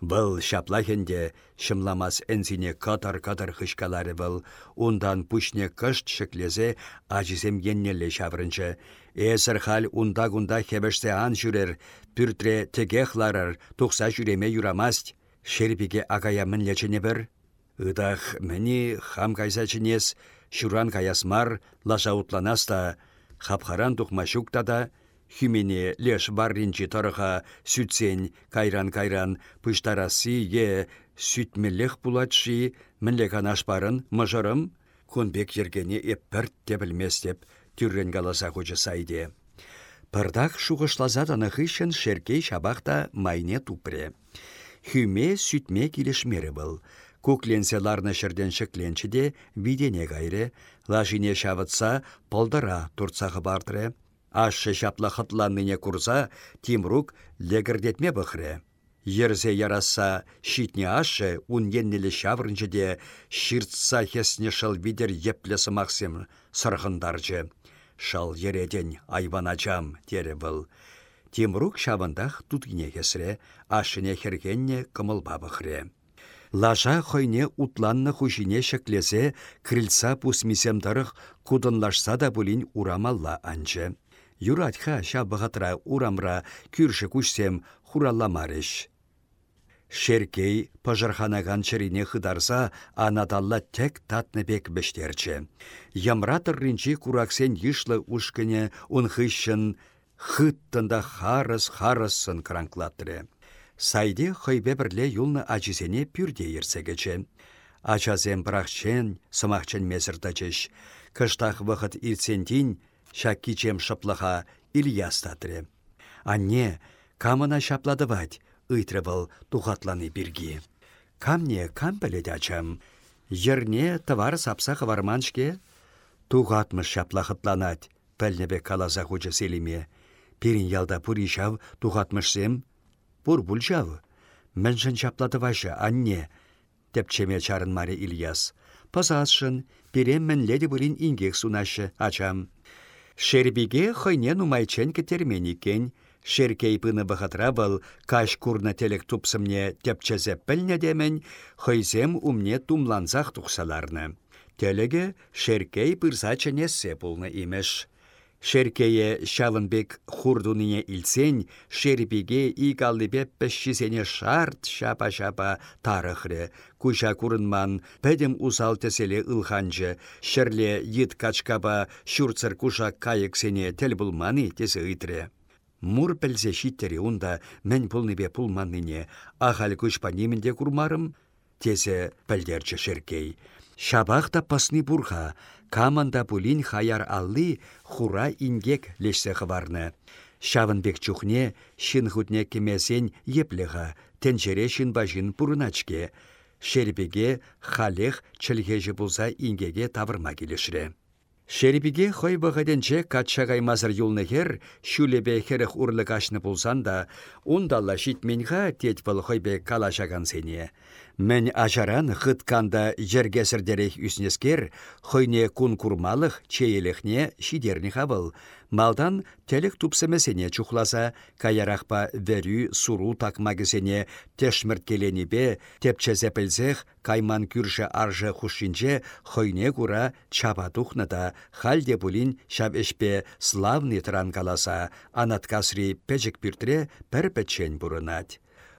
Бұл шаплахенде шымламас әнзіне катар-катар хышкалары бұл, ундан пүшне кышт шыклезе ажизем еннелі шаврынчы. Эсір хал унда-гунда хебешсе ан жүрер, пүртре тегехларыр, тұқса жүреме юрамаст, шербиге агая мінлечіне бір. Ыдах мәні хам кайсачынес, шуран каясмар, лаша утланаста, хапхаран тұқмашукта да, Хюмене леш барринчи тарыха сүтсен кайран-кайран пыштарасы е сүтмелех пулатши мінлек анашпарын мыжырым күнбек ергене еппірт те білмес деп түррен галаса хучы сайде. Пырдақ шуғышлазаданы хышын шеркей шабақта майне тупре. Хүме сүтме келешмері был. Кукленсе ларны шыкленчі де видене гайре, лажине шавытса полдыра турцағы бартыры. Ашы шапла хытланныне курса, Тимрук легірдетме бұқыры. Ерзе яраса шитне ашы уненнелі шаврынчы де ширтса хесне шыл видер еплесі максим сырғындаржы. Шал ереден айваначам тере был. Тимрук шавындах тутгіне хесре, ашыне хергенне кымылба бұқыры. Лажа хойне утланны хушине шеклезе крыльца пусмисем тарых кудынлашса да бұлін урамалла анчы. Юратха ша бұғатыра урамра күрші күшсем хураламарыш. Шеркей пажарханаган чырине хыдарса, анаталла тек татны бек бештерчі. Ямратыр ринчи кураксен йышлы ушкыне унхыщын хыттында харыс-харысын кранклаттыры. Сайде хыйбе бірле юлны ачисене пюрде ерсегече. Ачазем брахчен, сымахчен мезірдачыш. Кыштах вақыт ирцентин, Шаккичем шыплыха Ильяс татре. Анне, камына шапладывать, ыйтры был тухатланы бирги. Камне кам біледі ачам. Ерне товар сапса хаварманшке, туғатмыш шаплахытланать, пәлнебе каласа хуча селиме. Пирин ялда пуришав туғатмышсем, пур бульшав. Міншін шапладывашы, анне, тепчеме чарын маре Ильяс. Пазасшын, пирем леди бурин ингек сунашы, ачам. Шербиге хойне нумайчен кетерменикен, Шеркей пыны бұғытра был, каш курна телек тупсымне тепчезе пілне демен, хойзем умне тумланзақ тұқсаларны. Телеге шеркей пырзача несе пулны имеш. Шеркее шавынбек хурдунине илсен, шербиге игаллибе пәшшізене шарт шапа-шапа тарықры. Куша курынман пәдім усал тәселе ылханжы, шерле ет качкаба шурцыр куша кайықсене тел булманы тесі ыйтры. Мур пәлзе шиттері унда мән пулныбе пулманныне ахал күшпанимінде курмарым, тезе пәлдерчі шеркей. Шабақта пасны бурха, каманда пулин хаяр алли хура ингек лешсе хварны. Шавынбек чухне шин хутне кемесен еплеға, тенчере шин бажин пурыначке. Шербеге халех чілгежі булса ингеге тавырма келешіре. Шербиге хой бағаденче катшағай мазыр юлнығер, шүлебе херіх урлы кашны пулсан да, ундалла шитменға тет бұл хойбе калашаган сене. Мен ажаран хытканда жергесірдерек үснескер, хойне кун курмалық чейелехне шидерні хабыл. Малдан телек тупсымесене чухласа, каярахпа верю суру такмагысене тешмірт келенебе, тепчезе пілзех, кайман күрші аржы хушинче хойне кура чапа тухнада, халде булин шап эшпе славный тран каласа, анаткасри печек пиртре пір пәтчен бұрынат.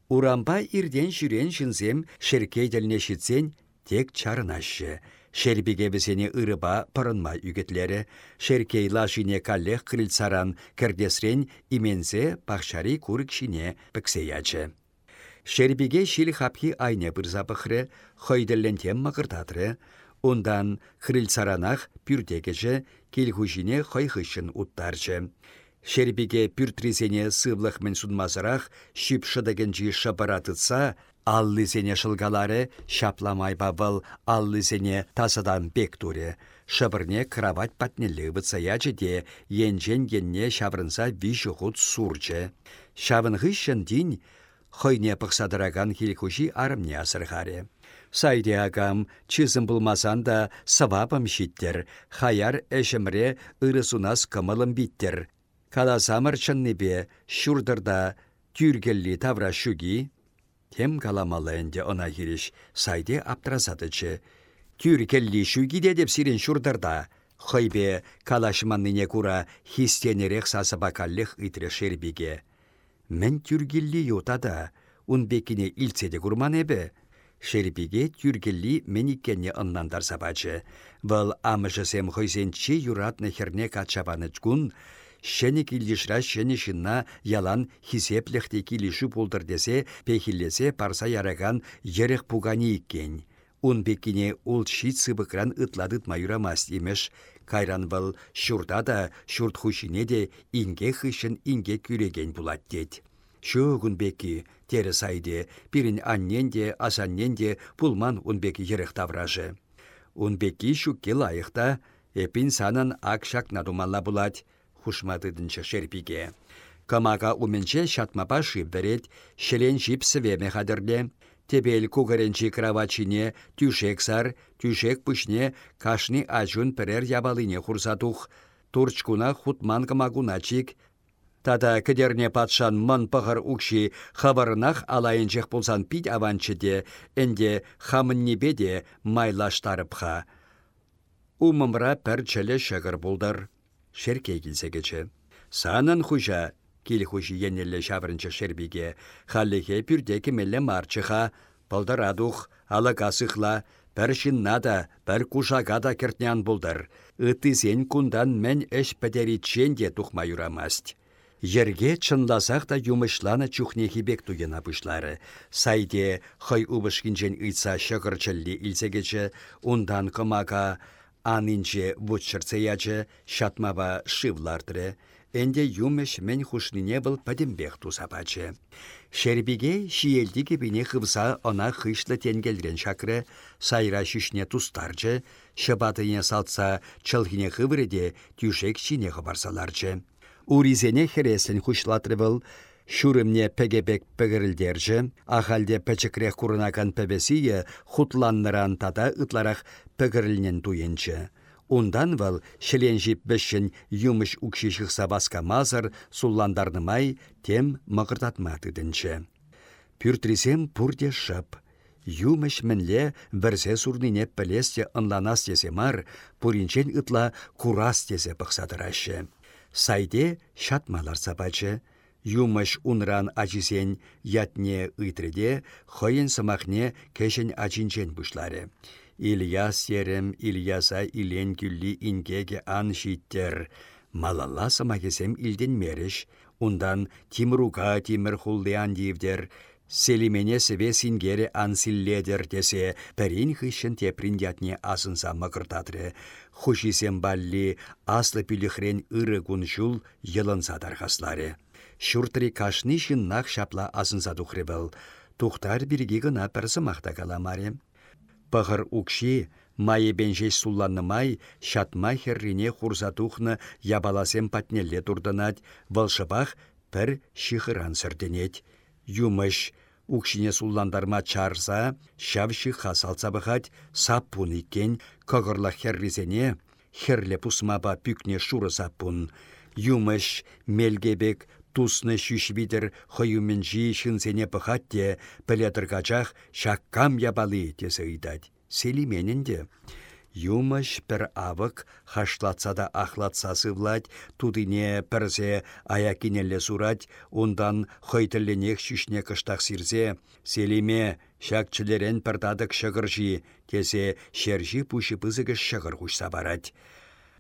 Урамба ирден жүрен жынзем шеркейділіне шитсен тек чарынашы. Шербеге бізене ырыба пырынма үгетлері, шеркей лашине каллех крыльцаран кірдесрен имензе пахшари курык шине піксеячы. Шербеге шил хапхи айне бұрза бұхры, хойділлентем мақыртатры, ондан крыльцаранах пүрдегежі келхушине хойхышын уттарчы. Шербеге пүртризене сывлық мен судмазырақ шип шыдагенжі шабаратытса, аллызене шылгалары шапламай бавыл аллызене тасадан бек туре. Шабырне кровать патнелі вытсаячы де енжен енне шабрынса виші худ сурчы. Шабын ғышын дин хойне пықсадыраган хилкуши арымне асырғаре. Сайде агам, чызым булмасан да савапым шиттер, хаяр әшімре ырысунас кымылым биттер. Кала самырчыннебе шурдырда тюргелли тавра шуги, тем каламалы әнде она хириш сайде аптразадычы. Тюргелли шуги деп сирен шурдырда, хойбе калашманныне кура хистенерек сасыбакаллых итре шербиге. Мен тюргелли ютада, унбекине илцеде курман эбе. Шербиге тюргелли мениккенне ыннандар сабачы. Вăл амышысем хойсенчи юратны херне качабаны чкун, Шәне килдишра шәне шынна ялан хисеплехте килиші пулдыр десе, пехиллесе парса яраган ерех пугани иккен. Ун бекине ул шит сыбыкран ытладыт майурамас имеш, кайран был шурда да шурт хушине де инге хышын инге күреген булат дед. Шуғын беки, тері сайды, бірін аннен де, асаннен де пулман унбеки ерех тавражы. Унбеки шукке лайықта, эпин санын ак шакна думалла булать, хушматыдынчы шерпиге. Камака уменче шатмапа шибдерет, шелен шип сывеме хадырле. Тебел кугаренчи кравачине тюшек сар, тюшек пышне кашни ажун перер ябалыне хурсатух. Турчкуна хутман камагуначик, Тада кедерне патшан ман пахар укши хабарнах алайынчех пулсан пить аванчыде, энде хамыннебеде майлаштарыпха. Умымра пәр чәле шағыр булдар шерке килсе Санын хужа, кил хужи енелле шаврынчы шербиге, халлихе пюрдеки мелле марчыха, палдарадух, касыхла, пір шиннада, пір кушага да кертнян кундан мен эш пәдеритчен де тухма юрамаст. Ерге чынласақ та юмышланы чухне хибек тугена пышлары. Сайде хай убышкинчен ыйтса шықырчылли илсегече, ундан кымака анинче вуччырцеяче шатмаба шывлардыры, Энде юмеш мен хушнине был падембех тусапачы. Шербиге шиелдігі біне хывса она хышлы шакры, сайра шишне тустарчы, шыбатыне салтса чылхине хывырыде тюшек хабарсаларчы. Уризене хересін хушлатрывыл, Шурымне пегебек пегірілдерже, ахалде пәчікрек курынакан пәбесие хутланныран тада ытларах пегірілнен туенче. Ундан вăл шеленжип бішін юмыш укши шықса баска мазыр сулландарнымай тем мықыртатма тыдынчы. Пүртрисем пурде шып. Юмыш мінле вірсе сурнине пілесте ынланас десе мар, пуринчен ытла курас десе пықсадырашы. Сайде шатмалар сапачы. Юмыш унран ачисен ятне ыйтреде, хойын сымахне кешен ачинчен бұшлары. Ильяс ерем Ильяса илен күлли инкеге ан шиттер. Малалла самахесем илден мереш, ундан Тимрука Тимир дивдер, Селимене себе сингере ансилледер десе, пәрін хыщын теприн ятне асынса мақыртатры. Хушисем балли аслы піліхрен ыры күншул садархаслары. Шуртри кашни нах шапла асынса тухребіл. Тухтар бірге гына пірсі мақта каламаре. Пăхăр укши майы бенжеш сулланнымай çатма херрине хурсатухнă ябаласем патнелле турдынать, вăлшыпах пір шихыран сірденет. Юмыш укшине сулландарма чарса, çав шиха салса саппун иккен, кăкăрла херрисене, херле пусмапа пӱкне шуры саппун. Юмыш мелгебек тусны шүшвидер хойуменжи шынсене пăхатте пӹлетр качах шаккам ябалы тесе ыйтать. Селименінде. Юмаш пір авық хашлатса да ахлатсасы влать, тудыне пірзе аякинелле сурать, ондан хойтілленек шүшне кыштақ сирзе, селиме шакчылерен пірдадық шығыржи, тесе шержи пуши пызыгыш шығыр барать.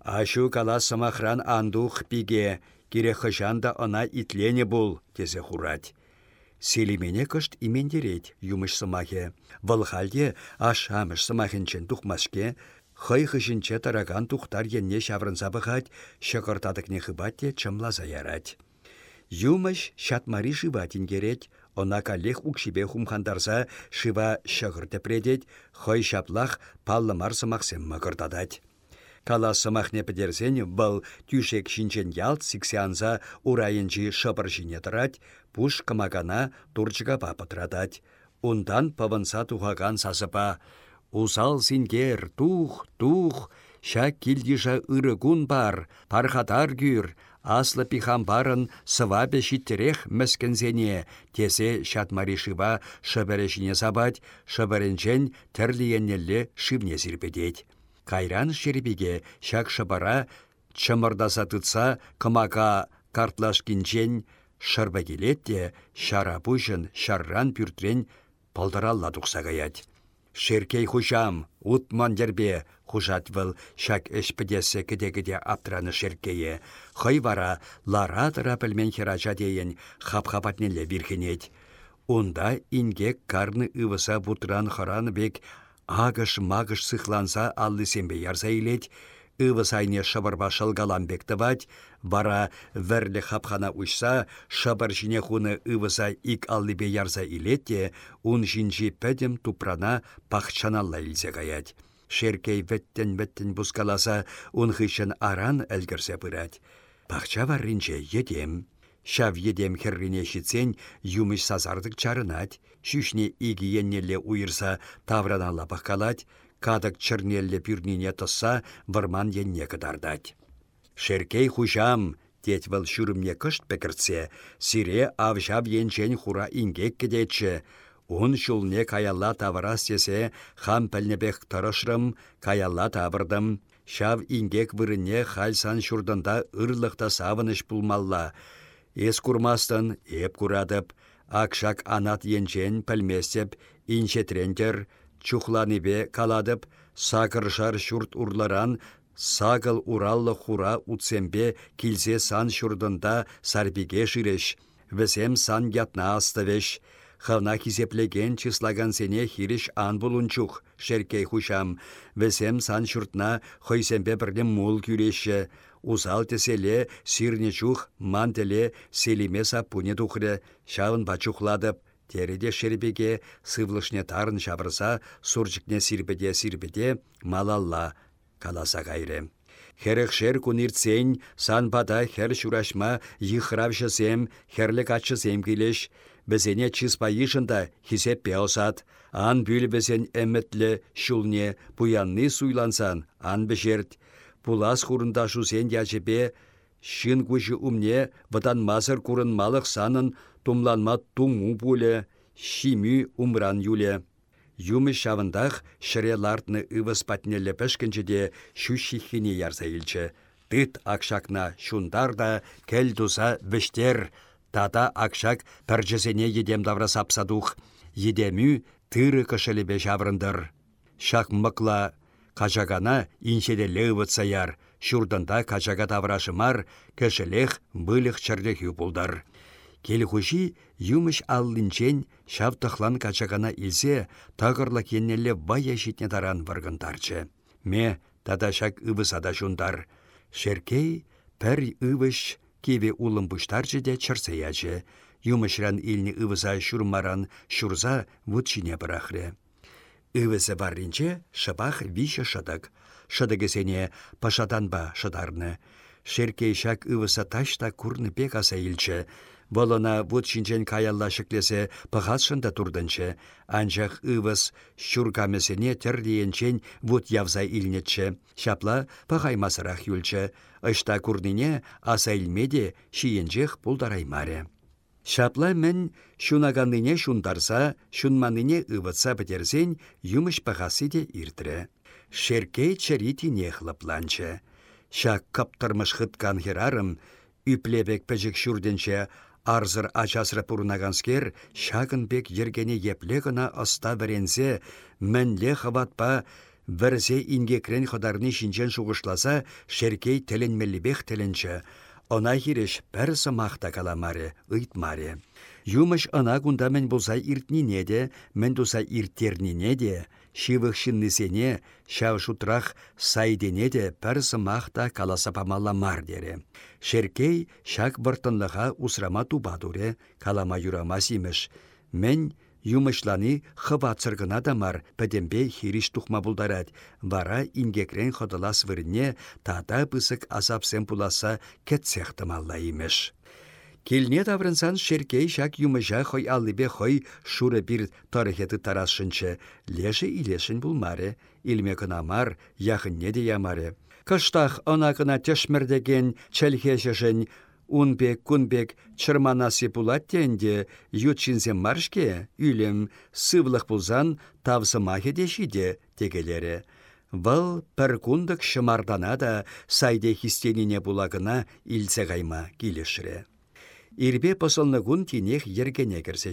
Ашу кала самахран андух пиге, кире хыжанда ына итлене бұл, тезе хурать. Селимене кышт имендерет юмыш сымахе. Вăлхальде ашамыш сымахенчен тухмашке, хый хыжинче тараган тухтар енне çаврынса пăхать, çăкыртатăкне хыбатте чымласа ярать. Юмыш çатмари шыва тингерет, Она калех укшипе хумхандарса шыва çăкăр тепредет, хăй çаплах паллымар сымахсем мăкыртатать. Кала сымахне пӹтерсен бұл тюшек шинчен ялт сиксянса урайынчи шыпыр жіне тұрать, пуш кымагана турчыға папытрадать. Ундан павынса тухаган сасыпа. Усал сингер, тух, тух, Ша килдиша ырыгун бар, пархатар гүр, аслы пихам барын сывабе шиттерех мәскінзене, тесе шатмаришыва шыбәрешіне сабать, шыбәрінчен тірлиеннелі шивне зірбедет. Кайран шербеге шак шабара чымырдаса тұтса кымака картлашкинчен шырба келетте шара бұжын шарран пүртрен палдаралла тұқса. Шеркей хужам, утман дербе, хужат выл, шак эшпідесі кіде-кіде аптыраны шеркейе. Хой вара, лара тыра пілмен херача дейін, хап-хапатнелі бірхенет. Онда ингек карны ывыса бутран хараны бек Агыш-магыш сыхланса аллы сембе ярса илет, ывы сайне шабырба шылгаламбек тывать, вара вәрлі хапхана ұшса, шабыр жіне хуны ывыса ик аллыбе ярса илетте, ун жинжи пәдім тупрана пахчаналла илсе гаять. Шеркей веттен-веттен бускаласа, ун хышын аран әлгірсе пырать. Пахча варринче едем. Шав едем херрине шитсен юмыш сазардык чарынать, шүшне игі еннелле уйырса тавранала бақалать, кадык чырнелле пюрнине тосса варман енне кыдардать. Шеркей хужам, тет вăл çурымне кышт сире авжап енчен хура ингек кедетче, Он шулне каялла таварас тесе хам пәлнебек тұрышрым, каялла тавырдым. Шав ингек вырыне хальсан шурдында ырлықта савыныш пулмалла. Ес курмастан еп курадып, акшак анат енчен пәлместеп, инчетрентер, чухланыбе каладып, сакыршар шурт урларан, сагыл ураллы хура утсембе килсе сан шурдында сарбиге ширеш, весем сан ятна астывеш, Хавна хизеплеген числаган сене хириш ан булунчух, шеркей хушам. Весем сан шуртна хойсембе бірден мул күреші. Узал теселе сирне чух мантеле селиме сапуне тухры, шавын бачухладып, Тереде шербеге сывлышне тарын шабырса, сурчикне сирбеде сирбеде малалла каласа кайры. Херехшер кунирцен сан пада хер шурашма йыхравшысем, херлек атшысем келеш, бізене чиспа йышында хисеп пеосат, ан бүл бізен шулне буянны суйлансан, ан бішерт, пулас хурында шусен ячепе, шын күші умне ватан мазыр курын малық санын тумланма туңу пуле, шими умран юле. Юмы шавындах шыре лартны ывыс патнелі пәшкінчеде шүшіхіне ярса илчі. Тыт акшакна шундар да кәл туса віштер. Тата акшак пәрчесене едем давра сапсадух. Едемі тыры кышылебе жаврындыр. Мықла кажагана иншеде лөвіт яр. Шурдында кажага таврашымар кішілех бұлық чырдек юпулдар. Келхуши юмыш аллинчен шавтықлан качагана илсе, тағырла кеннелі бая житне таран варгындарчы. Ме тадашак ывысада жундар. Шеркей пәр ывыш кеве улым бұштарчы де чырсаячы. Юмышран илні ывыса шурмаран шурза вудчине бірахры. Ывысы барринче шыбах више шыдық. Шыдығысене пашаданба шыдарны. Шеркей шак ывыса ташта курны пек аса илчі. Волына вуд шинчен каялла шеклесе пăхатшында турдынчы, анчах ывыс çуркамесене тӗрлиенчен вуд явза илнетче, çапла пăхаймасырах юлчче, ышта курнине аса илмеде шиенчех пулдараймаре. Шапла мен шунаганныне шундарса, шунманыне ывытса бітерсен, юмыш пахасы де иртірі. Шеркей чарити нехлапланчы. Шак каптырмыш хыткан херарым, үплебек пәжік шүрденче Арзыр ачасры пурнаганскер, шагын бек ергене гына оста бірензе, мәнле хаватпа, вірзе ингекрен ходарны шинчен шуғышласа, шеркей теленмеллибех теленче. Она хиреш пәр сымақта каламаре, ыйтмаре. Юмыш ана кунда мен болса иртнине де, мен туса ирттернине де, шивых шиннисене, шав шутрах сайдене де пәр сымақта каласа памалла. Шеркей шак бұртынлыға усрама тубадуре, калама юрама симеш. Мен юмышланы хыватсыргына да мар, пәдембе хириш тухма булдарад. Вара ингекрен ходылас вырне тада пысык азапсен пуласа кетсехтымалла имеш. Келне таврынсан шеркей шак юмыжа хой аллыбе хой шуры бир тарыхеты тарасшынчы. Леші илешін булмаре, илме кынамар, яхынне де ямаре. Кыштах онакына тешмердеген чәлхешешін унбек кунбек чырманасы пулат тенде ютчинсе маршке үлім сывлық пулзан тавсымахе дешиде тегелері. Вăл пір кундык шымардана да сайде хистенине булагына илсе гайма килешре. Ирбе посылны кун тинех ергене кірсе.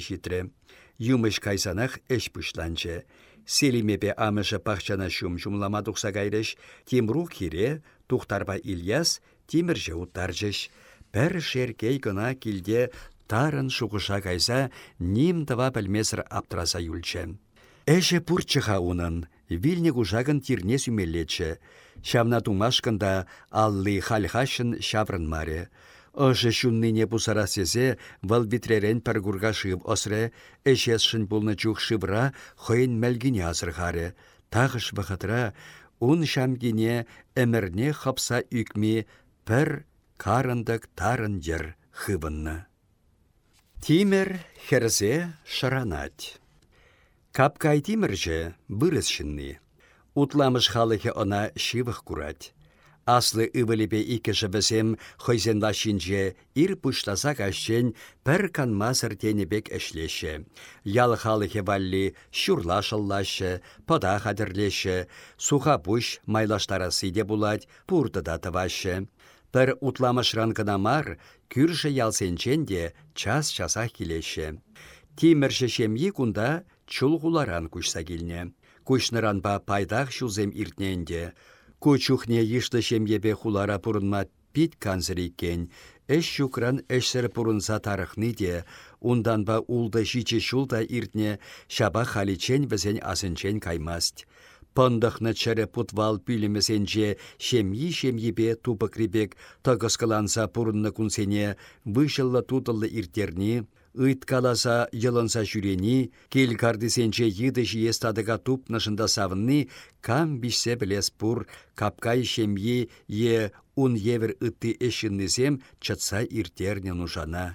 Юмыш кайсанах эш пушланчы. Селимепе амышы пахчана шум жумлама тухса кайреш, Тимру кире, тухтарба Ильяс, Тимірже уттаржыш. Пәр шеркей гына килде тарын шуғыша кайса, ним тыва пәлмесір аптраса юлчы. Эше пурчыха унын, вильне кужагын тирне сүмеллечі. Шамна тумашкында аллы хальхашын шаврын маре. Ошы шунныне пусара сезе, вал битререн пәргурга шып осре, эшес шын пулны чух шыбра, хойын мәлгіне азырғары. Тағыш вақытра, ун шамгине әмірне хапса үкми пір карындык тарын жер хыбынны. Тимер херзе шаранать. Капкай тимірже бұрыс шынны. Утламыш халыхе она шивых курать. Аслы ывылепе икі жыбізем хойзенла шинже ир пуштаса кашчен пір канма сіртенебек әшлеше. Ял халыхе валли шурла шыллашы, пода хадірлеше, суха пуш майлаштарасы де булать, пурдыда тывашы. Пір утламышран кынамар, күрші ялсенчен де час-часах келеше. Тимірші шемьи кунда чулғуларан күшса келне. Күшныран ба пайдақ шулзем иртненде. Кучухне йышты шемьепе хулара пурынма пит канзыр иккен, әш шукран әшсір пурынса тарықны де, Ундан ба улды жиче шулда иртне шаба халичен візен асынчен каймасть. Пындықны чәрі путвал пүлімесенже шемьи-шемьебе тупықребек тағысқыланса пұрынны күнсене вышыллы тутылы иртерні, Ыйт каласа йылынса жүрені, кел кардысенче йыды жиес тадыға тупнышында савынны, кам бішсе білес пұр, капкай шемье е ун евер ытты эшіннізем чатса иртерне нушана.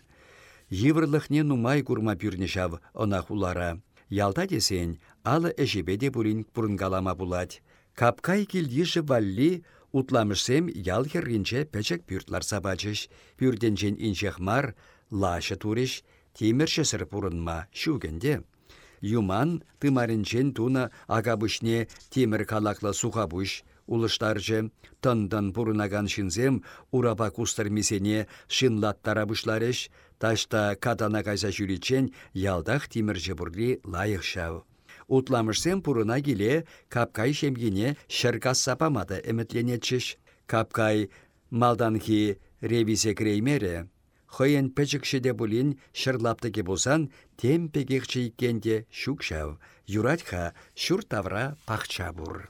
Йывырлықне нумай курма пюрне шав она хулара. Ялта десен, алы әжебеде бұрын пұрынгалама булать. Капкай келдеші валли, утламышсем ял херринче пәчек пюртлар сабачыш. Пюрденчен инчех мар, лашы туриш, теміршесір пұрынма шугенде. Юман тымаринчен туна агабышне темір калақла сухабуш, улыштаржы тындан пурынаган шинзем ураба кустармисене шинлаттара бұшларыш, ташта катана кайса жүрічен ялдах теміржі бұрли лайық шау. Утламышсем пурына келе капкай шемгене шыркас сапамады әмітленетшіш. Капкай малданхи ревизе креймере, Хойын пәчікшеде бұлін шырлаптыке болсан, тем пегекші иккенде шукшав, юратха шур тавра пахча бұр.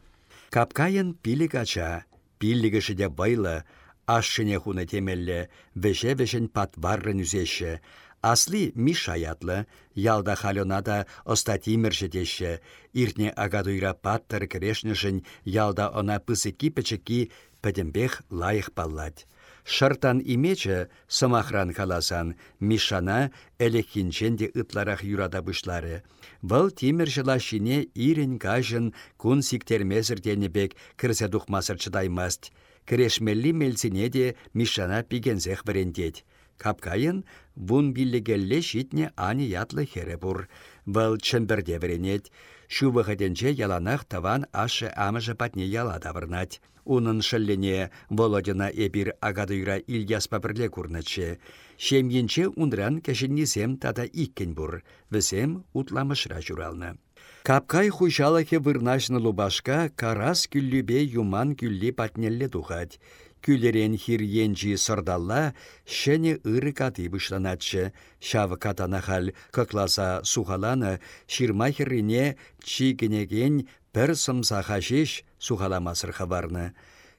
Капкайын пилік ача, пилігішіде байлы, ашшыне хуны темеллі, веше-вешін патваррын үзеші, Асли Миша ятлы, ялда халёнада остатимір жетеші, иртне агадуйра паттыр крешнішін, ялда она пысыки печеки пәдембех лайық баллать. Шартан имече самахран каласан, Мишана элекинченде ытларах юрада бұшлары. Бұл тимір жылашине ирен кажын күн сиктермезір денебек кірсе чыдаймаст. Кірешмелли мелсіне де Мишана пигензех варендет. Капкайын вун биллегелле шитне ани ятлы бур. Бұл чымбірде варенет. Шу яланах яланах таван ашы амыжы патне яла давырнать. Унын шыллене Володина эбир агадыйра Ильяс папірле курнычы. Шемйенче унран кәшіннесем тада иккен бур. Візем утламышра журалны. Капкай хушалахе вырнашны лубашка карас күллюбе юман күлли патнелле тухать. Күлерен хир енжи сырдалла, шәне ыры каты бұшланатшы. Шавы катанахал кыкласа сухаланы, ширма хиррине чигенеген пір сымса хашеш сухаламасыр хабарны.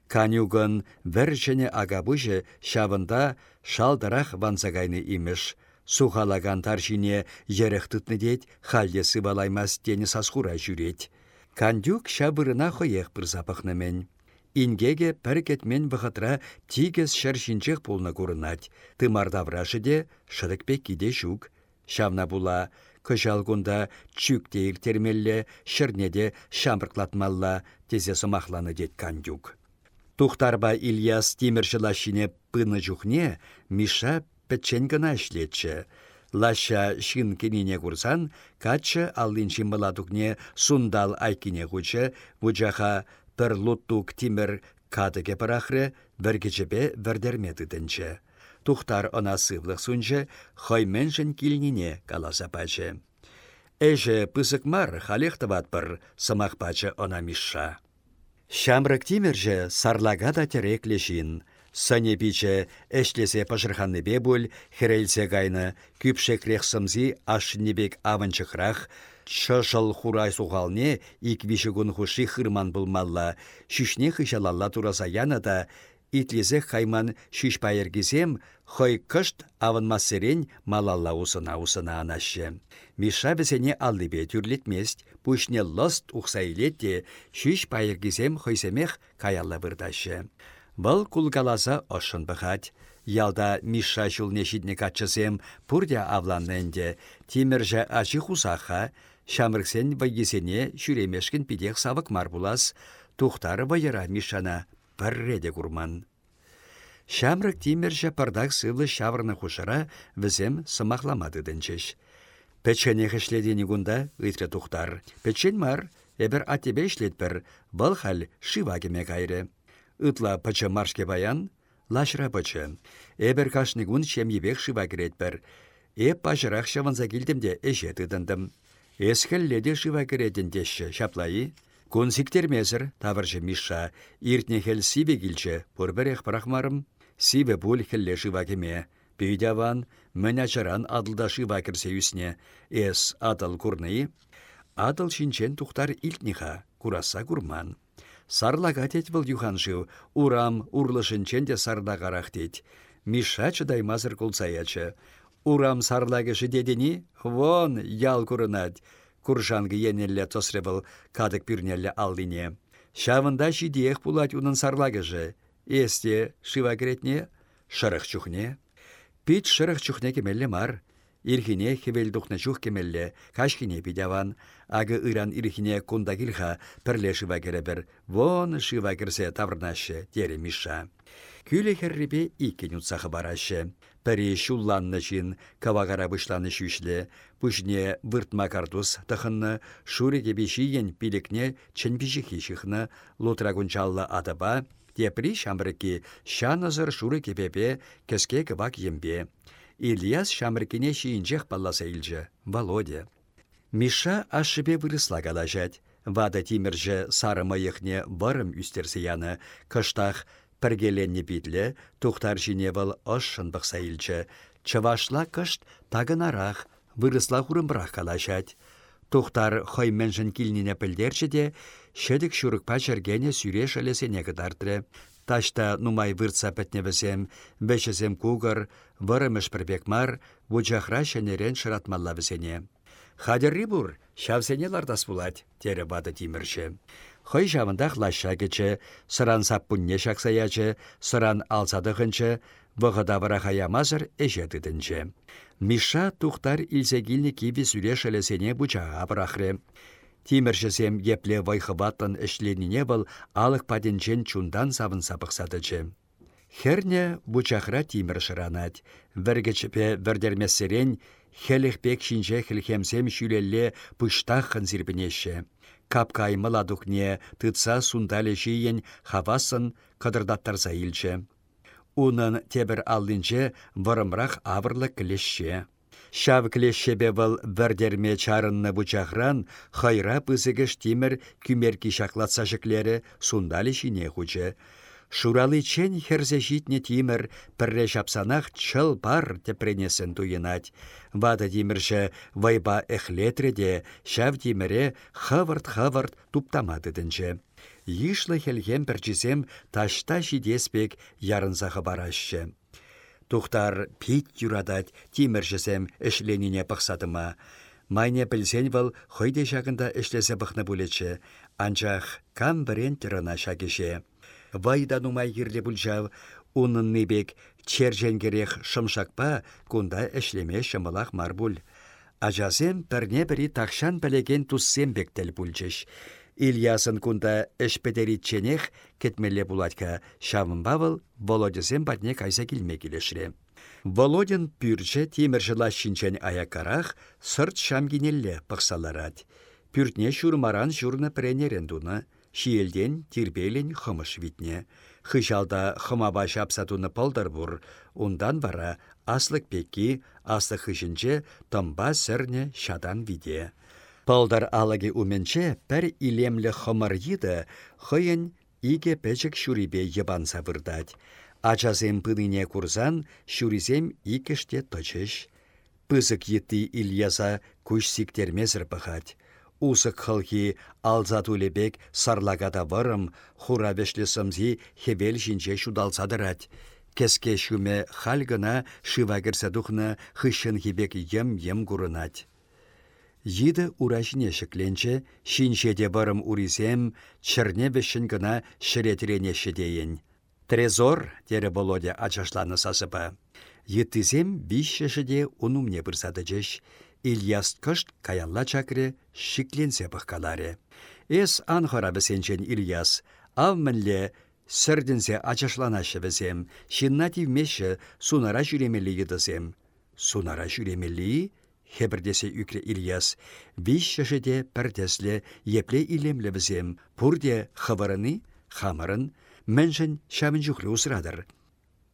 Канюгын вәршіне агабыжы шавында шалдырақ ванзагайны имеш. Сухалаган таршине ерехтытны дет, халде сыбалаймас тені сасхура жүрет. Кандюк шабырына хоех бір запахнымен. Ингеге пәркетмен бұғытра тигіз шәршінчек пулны көрінат. Тымардаврашы де шыдықпек киде шук. Шавна була, күнда чүкте термелле, шырнеде шамбырклатмалла, тезе сымақланы дет кандюк. Тухтарба Ильяс теміршілашіне пыны жүхне, Миша пәтчен гына. Лаша шин кеніне курсан, качы аллинчи мыладукне сундал айкине хучы, вучаха пір луттук тимір кадыге парахры бір кечепе вірдермеді дінчі. Тухтар она сывлық сунчы, хойменшін килнине каласа пачы. Эже пысык мар халехтыват бір сымақ пачы она миша. Шамрык тиміржі сарлага да терек лешін. Сане пиче әшлесе пашырханны бебул, херелсе гайны, күпшекрех сымзи ашыннебек аванчықрақ, Шышыл хурай суғалне иквиші күн хуши хырман бұлмалла, шишне хышалалла тураса яна да, итлезе хайман шиш пайыргізем, хой кышт авынмасырен малалла усына усына анашы. Миша бізене аллыбе түрлетмест, пушне лост ухсайлетте, шиш пайыргізем хойсемех каялла бұрдашы. Бұл кулгаласа ошын бұхать. Ялда Миша шидне качысем пурдя авланненде, тиміржі ачы хусаха, Шамрыксен вайгесене шүремешкін пидех савык мар булас, тухтары байыра мишана пірреде курман. Шамрык тимерші пардақ сывлы шаврны хушара візем сымақламады дінчеш. Печене хешледені гунда ытры тухтар. Печен мар, эбір атебе бір, бұл хал шивагеме кайры. Ытла пачы маршке баян, лашра пачы. Эбір кашнигун шем ебек шива бір. Эп пажырақ шаванза келдімде эше тыдындым. Эсхелледе шыва керетіндеші шаплайы. Консиктермезір таваржы Миша, иртне хел сибе килче, пұрбірех парахмарым, сибе бұл хелле шыва кеме. Пейдяван, мӹнь ачаран адылда шива кірсе үсне, эс адыл курны, адыл шинчен тухтар илтниха, кураса курман. Сарлага тет был урам урлышынчен де сардагарах тет. Миша чыдаймазыр кулсаячы. Урам сарлагышы дедени, вон ял курынать. Куржанғы енелле тосребыл кадык пюрнелле алдине. Шавында жидех пулать унын сарлагыжы. Есте шива керетне, шырық чухне. Пит шырық чухне кемелле мар. Ирхине хевел духна чух кемелле, кашкине пидяван, ағы ыран ирхине кунда килха пірле шива керебір, вон шива керсе таврнашы, тере миша. Күлі херрипе иккен. Пәрі шулланны жин, кавагара бұшланы шүшлі, бұшне выртма картус тұхынны, шуры кебешиен пилікне чынбіші хишіхны, лутрагунчаллы адыба, тепри шамрыки шанызыр шуры кепепе кеске кывак ембе. Ильяс шамрыкине шиінчех палласа илчі, Володя. Миша ашшипе вырысла калажать. Вада тиміржі сары майықне барым үстерсі яны, кыштах піргеленне битле, тухтар жіне был ошын бұқса илчі. Чывашла кышт тагынарах, вырысла хурымбырақ калажать. Тухтар хойменжін килнине пілдерчі де, шедік шүрікпа жергене сүйре шалесене кыдардыры. Ташта нумай выртса пәтневізем, бәшізем кугар, вырымыш мар, вұджахра шәнерен шыратмалла візене. Хадерри бур, шавсене лардас булать, тере бады тимірші. Хой жавындақ лаша кече, сыран саппунне шақсаячы, сыран алсадығынчы, вғыда вара хаямазыр әжетідінчі. Миша тухтар илзегілні киби сүре шәлесене бұчаға бірақры. Тиміршісем епле вайхываттан ішленіне был алық паденчен чундан савын сапықсадычы. Херне бучахра тимір шыранат. Віргічіпе вірдермесерен хеліхпек шинже хілхемсем шүлелле пұштақын зірбінеші. Капкай мыладухне тытса сундалі жиен хавасын кыдырдаттарса илчі. Унын тебір аллинче вырымрақ авырлы кілешше. Шав клешшебе вăл вәрдерме чарынны бучахран хайра пызыгыш тимір күмерки шаклатса жіклері сундали шине хучы. Шуралы чен херзе житне тимір пірре шапсанах чыл пар тепренесін туйынать. Вада тимірші вайба эхлетреде шав тиміре хавырт-хавырт туптамадыдынчы. Йышлы хелхем пірчізем ташта жидеспек ярынсағы барашы. Тухтар пит юрадать тиміршісем эшленине пықсадыма. Майне білсен вал хойде жағында эшлесе бұқны бұлечі, анчах кам бірен шагеше. Вайда нумай ерле бұлжав, унын небек черженгерех шымшакпа кунда эшлеме шымылақ мар бұл. Ажасем пірне бірі тақшан пәлеген туссем бектел бұлчыш. Ильясын кунда эшпедеритченех кетмелле булатка шавын бавыл Володязем батне кайса килме келешре. Володин пүрче теміржіла шинчен аякарах сырт шамгинелле пықсаларад. Пүртне шурмаран журны пренерен дуны, шиелден тирбелен хымыш витне. Хыжалда хымаба шапсатуны пылдар бур, ундан вара аслык пекки, аслы хыжынче тымба сірне шадан виде. Палдар алаги уменче пәр илемлі хымыр еді, хыйын иге пәчік шүрибе ебан савырдать. Ачасем пыдыне курзан, шүризем икеште точыш. Пызык етті Ильяза күш сиктермезір пăхать. Усык хылхи алза тулебек сарлагада вырым, хура вешлі сымзи хевел жинче шудалсадырать. Кеске шуме хальгына шыва кірсе духны хыщын хибек ем-ем курынать. Йиді урашне шекленче, шиншеде барым урисем, чырне бешін гына шіретірене шедейін. Трезор, тере Володя ачашланы сасыпа. Йыттызем бишшешіде унумне бұрсады жеш. Ильяс кышт каялла чакре шикленсе бұққаларе. Эс анхара бісенчен Ильяс, ав мінле сірдінсе ачашланашы бізем, шинна тивмеші сунара жүремелі едізем. Сунара жүремелі, Хебірдесе үкре Ильяс, виш шашеде пәртесле епле илемле бізем, пурде хаварыны, хамырын, мәншін шамын жүхлі ұсырадыр.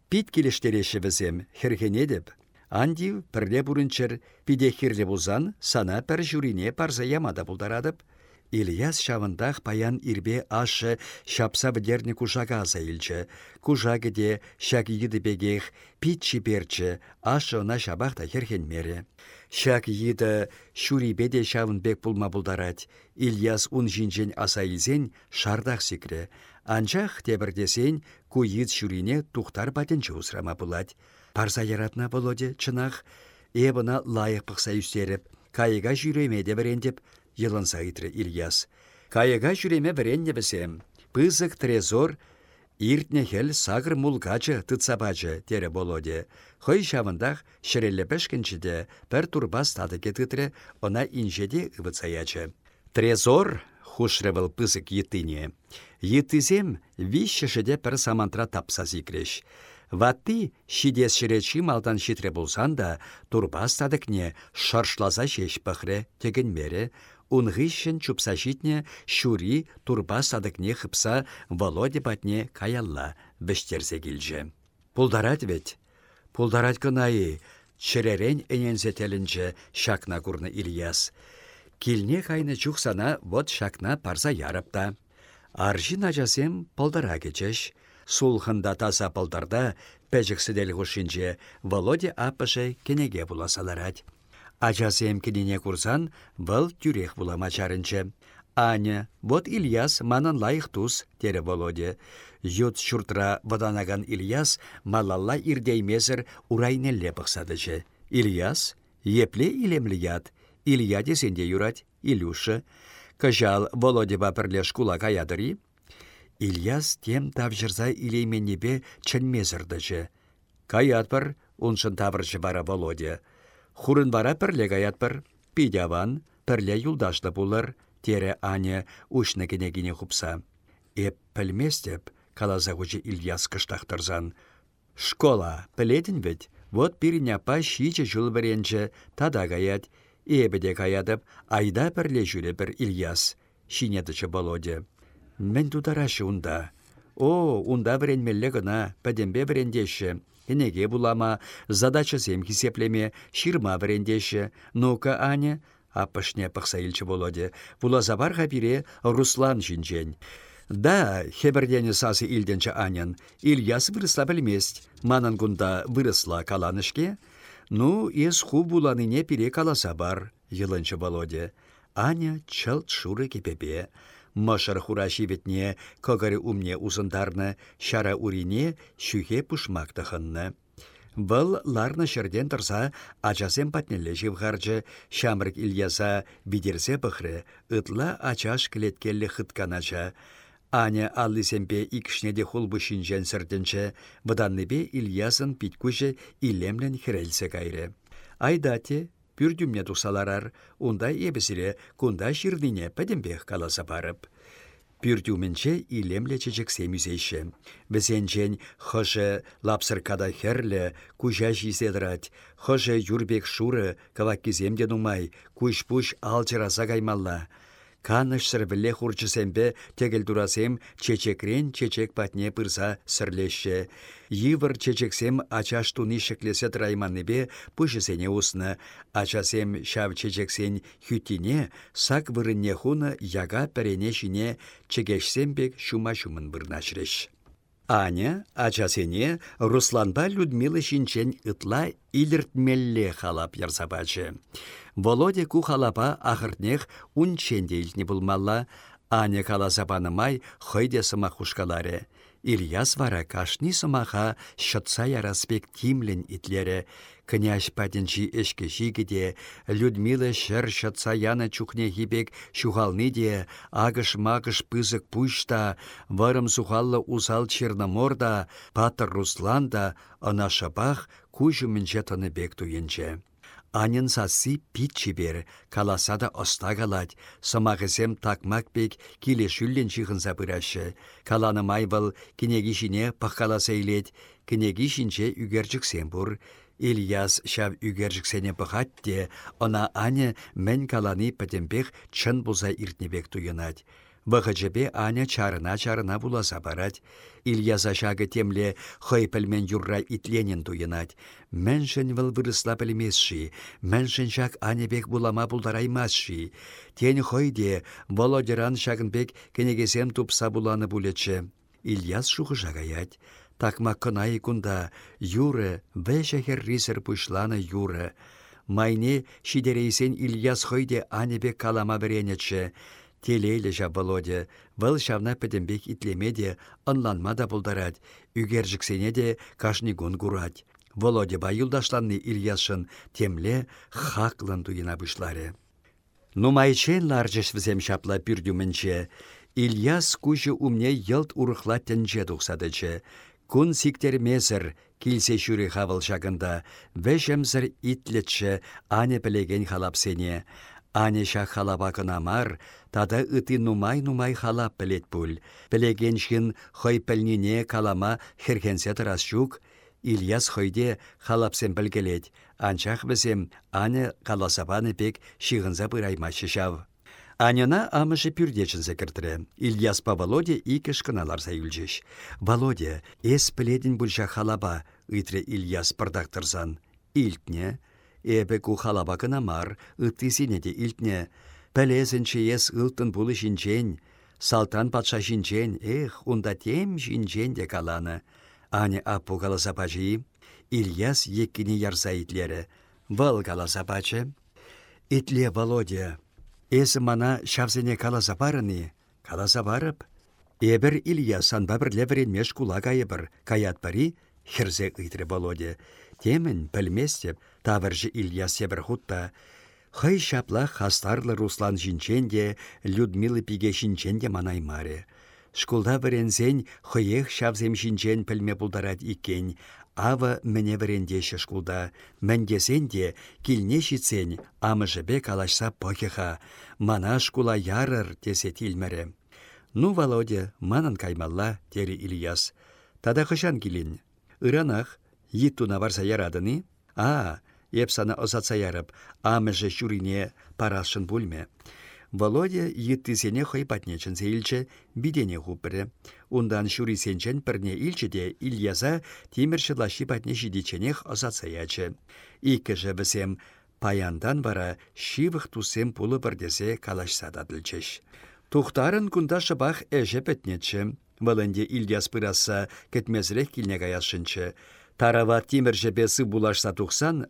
Пит келештереші бізем, хергенедіп, андив пірле бұрынчыр пиде хирле бұлзан сана пәр жүрине парза ямада бұлдарадып, Ильяс шавындах паян ирбе ашы шапса вдерні кушага заилчче. Кужагыде шак yidy бегех питчи берчче, ашы она шабахта херхенмере. Шак yidy шурибеде бек пулма булдарать. Ильяс ун жинжен аса илсен шардах сикре. Анчах тебірдесен ку йыт шурине тухтар патенче усрама булать. Парса яратна болоде чынах, эбына лайық пықса үстеріп, кайыға жүреме де бірендеп, йылынса итрі Ильяс. Кайыға жүреме біренде бісем, пызык трезор, иртне хел сагыр мулгачы тытсабачы тере болоде. Хой шавындах шірелі пешкінчіде пір турбас тады кетітірі, она инжеде ывыцаячы. Трезор хушры был пызык етыне. Етызем вишшешеде пір самантра тапса зикреш. Ватты шидес шіречі малдан шитре болсан да, турбас тадыкне шаршлаза шеш пăхре теген мере, унғышшын чупса житне шури турбас тадыкне хыпса Володя батне каялла біштерзе келже. Пулдарат ведь, пулдарат кынайы, черерен энензе шакна курны Ильяс. Килне кайны чухсана вот шакна парса ярапта. Аржин ажасем пылдара кечеш, Сулхында таса пылдарда пәжіксідел ғушинже Володя апышы кенеге буласаларад. Ачасем кенене курсан, бұл тюрех буламачарынчы. Аня, вот Ильяс манан лайық туз, тере Володя. Ют шуртра ваданаган Ильяс малалла ирдеймезір урайнелле пықсадычы. Ильяс, епле илемлі яд. Илья десенде юрать, Илюша. Кажал Володя бапірле шкула каядыри, Ильяс тем тавжырза илейменнебе чынмезірдіжі. Каятпыр, уншын тавыржы бара Володя. Хурын бара пірле каятпыр, пидяван, пірле юлдашлы булыр, тере Аня ушны кенегіне хупса. Эп пілместеп, калаза хучы Ильяс кыштақтырзан. Школа, пілетін ведь, вот шиче жыл біренчі, тада гаят, эбеде каядып, айда пірле жүре бір Ильяс, шинедічі Володя. Мен тутарашы унда. О, унда біренмелле гына, пәдембе бірендеші. Енеге булама, задача сем хисеплеме, ширма бірендеші. Ну-ка, Аня, апышне пықса илчі болоде. Булазабарға бире Руслан жинжен. Да, хебірдені сасы Анян. Ильяс вырысла білмест. Манан гунда вырысла каланышке. Ну, ес ху буланыне пире каласа бар, йылынчы Володя. Аня чылт шуры кепепе. Мышыр хураши ветне көгірі умне узындарны, шара урине шүхе пушмақтықынны. Бұл ларны шырден тұрса, ачасем патнелі живғаржы, шамрык Ильяса бидерсе бұқры, ытла ачаш клеткелі хытканача. Аня аллысемпе икшнеде хулбы шинжен сірдінші, бұданныбе Ильясын илемлен хірелсе кайры. Айдате, пүрдүмне тухсаларар, унда ебесіре кунда ширдине пәдембех каласа барып. Пүрдүменче илемле чечексем үзейші. Бізенчен хыжы лапсыр када херлі, кужа жиседрать, хыжы юрбек шуры, кавак кеземде нумай, куш-пуш алчыраса каймалла. Каныш сірвілі хурчысембе тегіл дурасем чечекрен чечек патне пырса сірлеші. Йывыр чечексем ачаш туни шеклесе трайманнебе пышысене усны. Ачасем шав чечексен хютине сак вырынне хуны яга пәрене шине чегешсембек шума-шумын бұрнашреш. Аня, ачасене, Русланба Людмила шинчен ытла илертмелле халап ярсабачы. Володя ку халапа ахыртнех унченде илтне булмалла, Аня каласапанымай хойде сыма хушкаларе. Ильяс вара кашни сымаха шытса яраспек тимлен итлере. Князь патенчи эшке жигеде, Людмила шыр шытса яна чухне хибек шухалны де, агыш-магыш пызык пушта, варым сухалла усал Черноморда, Патыр Русланда, ына шапах кужу таны бек туенче. Сасы питчі бер, каласада остагалать, самағызем такмак бек келе шүллен шығынса бұрашы. Каланы майбыл кенегішіне паққаласа илет, кенегішінче үгерчіксен бұр. Ильяс шав үгерчіксене бұғатте, она Аня мен каланы пәтембек чын бұза иртнебек туйынат. Вăхăчепе Аня чарына-чарына буласа барать. Ильяза шагы темле хăй пӹлмен юрра итленен туйынать. Мӹншӹн вăл вырысла пӹлмесши, мӹншӹн шак анебек булама пултараймасши. Тень хăйде Володеран шагынбек кенегесем тупса буланы булечче. Ильяс шухыша гаять. Такма кынай кунда юры, вәші херрисер пушланы юры. Майне шидерейсен Ильяс хойде анебе калама беренетші. Телейлі жа Володя, вăл çавна пӹтембек итлемеде, ынланма да пулдарать, үгержіксене де кашнигун курать. Володя ба юлдашланны Ильясшын темле хаклын туйына бұшларе. Нумайчен ларжыш візем шапла пүрдюмінче, Ильяс кужы умне йылт урықла тұқсадычы. Кун сиктермезір, килсе шүрі хавыл шагында, вешемзір итлетші ане білеген халапсене. Ане шақ халапа кынамар, тада ыты нумай-нумай халап білет бұл. Білеген шын хой пілніне калама херхенсе тұрас шук, Ильяс хойде халапсен білгелет. Анчах бізем ане каласапаны пек шығынза бұраймашы шав. Аняна амышы пюрдечінсе кіртірі. Ильяс па Володя икіш кыналарса үлжеш. Володя, эс піледін бұлжа халаба, үйтірі Ильяс пырдақтырсан. Илтне, эбі ку халаба кынамар, үттісіне де илтне. Пәлезінші ес ылтын бұлы жинчен, салтан патша жинчен, эх, унда тем жинчен де каланы. Аня апу каласа пачы, Ильяс еккіні ярса итлері. Вал каласа пачы. Итле Володя, Эсі мана шавзене каласа барыны, каласа барып. Эбір Ильясан бабір левіренмеш кула кайыбыр, каят бари, хірзе ыйтры Володя. Темін білместеп, тавыржы Ильяс ебір хутта. Хай шапла хастарлы Руслан жинченде, Людмилы пиге шинченде манаймаре. Шкулда вірензен хыех шавзем шинчен пілме бұлдарат икен, Ава мене вірендеші шкулда, мәнгесен де килне шитсен, амыжыбе калашса пөхеха, мана шкула ярыр тесе тилмәрі. Ну, Володя, манан каймалла, тері Ильяс. Тада хышан килин. Ыранах, yittuna барса ярадыны? А, епсана озатса ярып, амыжы шурине парашын бүлме. Володя йыттысене хойпатнечін илче бидене хупыры. Ундан шурисенчен пірне илчеде Ильяза теміршілаши патне жидеченех озатсаячы. Иккіжі бізем паяндан бара шивых тусем пулы бірдесе калашсададылчеш. Тухтарын кунда шыбах әжі пәтнетші. Валынде Ильяс пыраса кетмезірек килне гаяшынчы. Тарава тимір жебесі булашса тұқсан,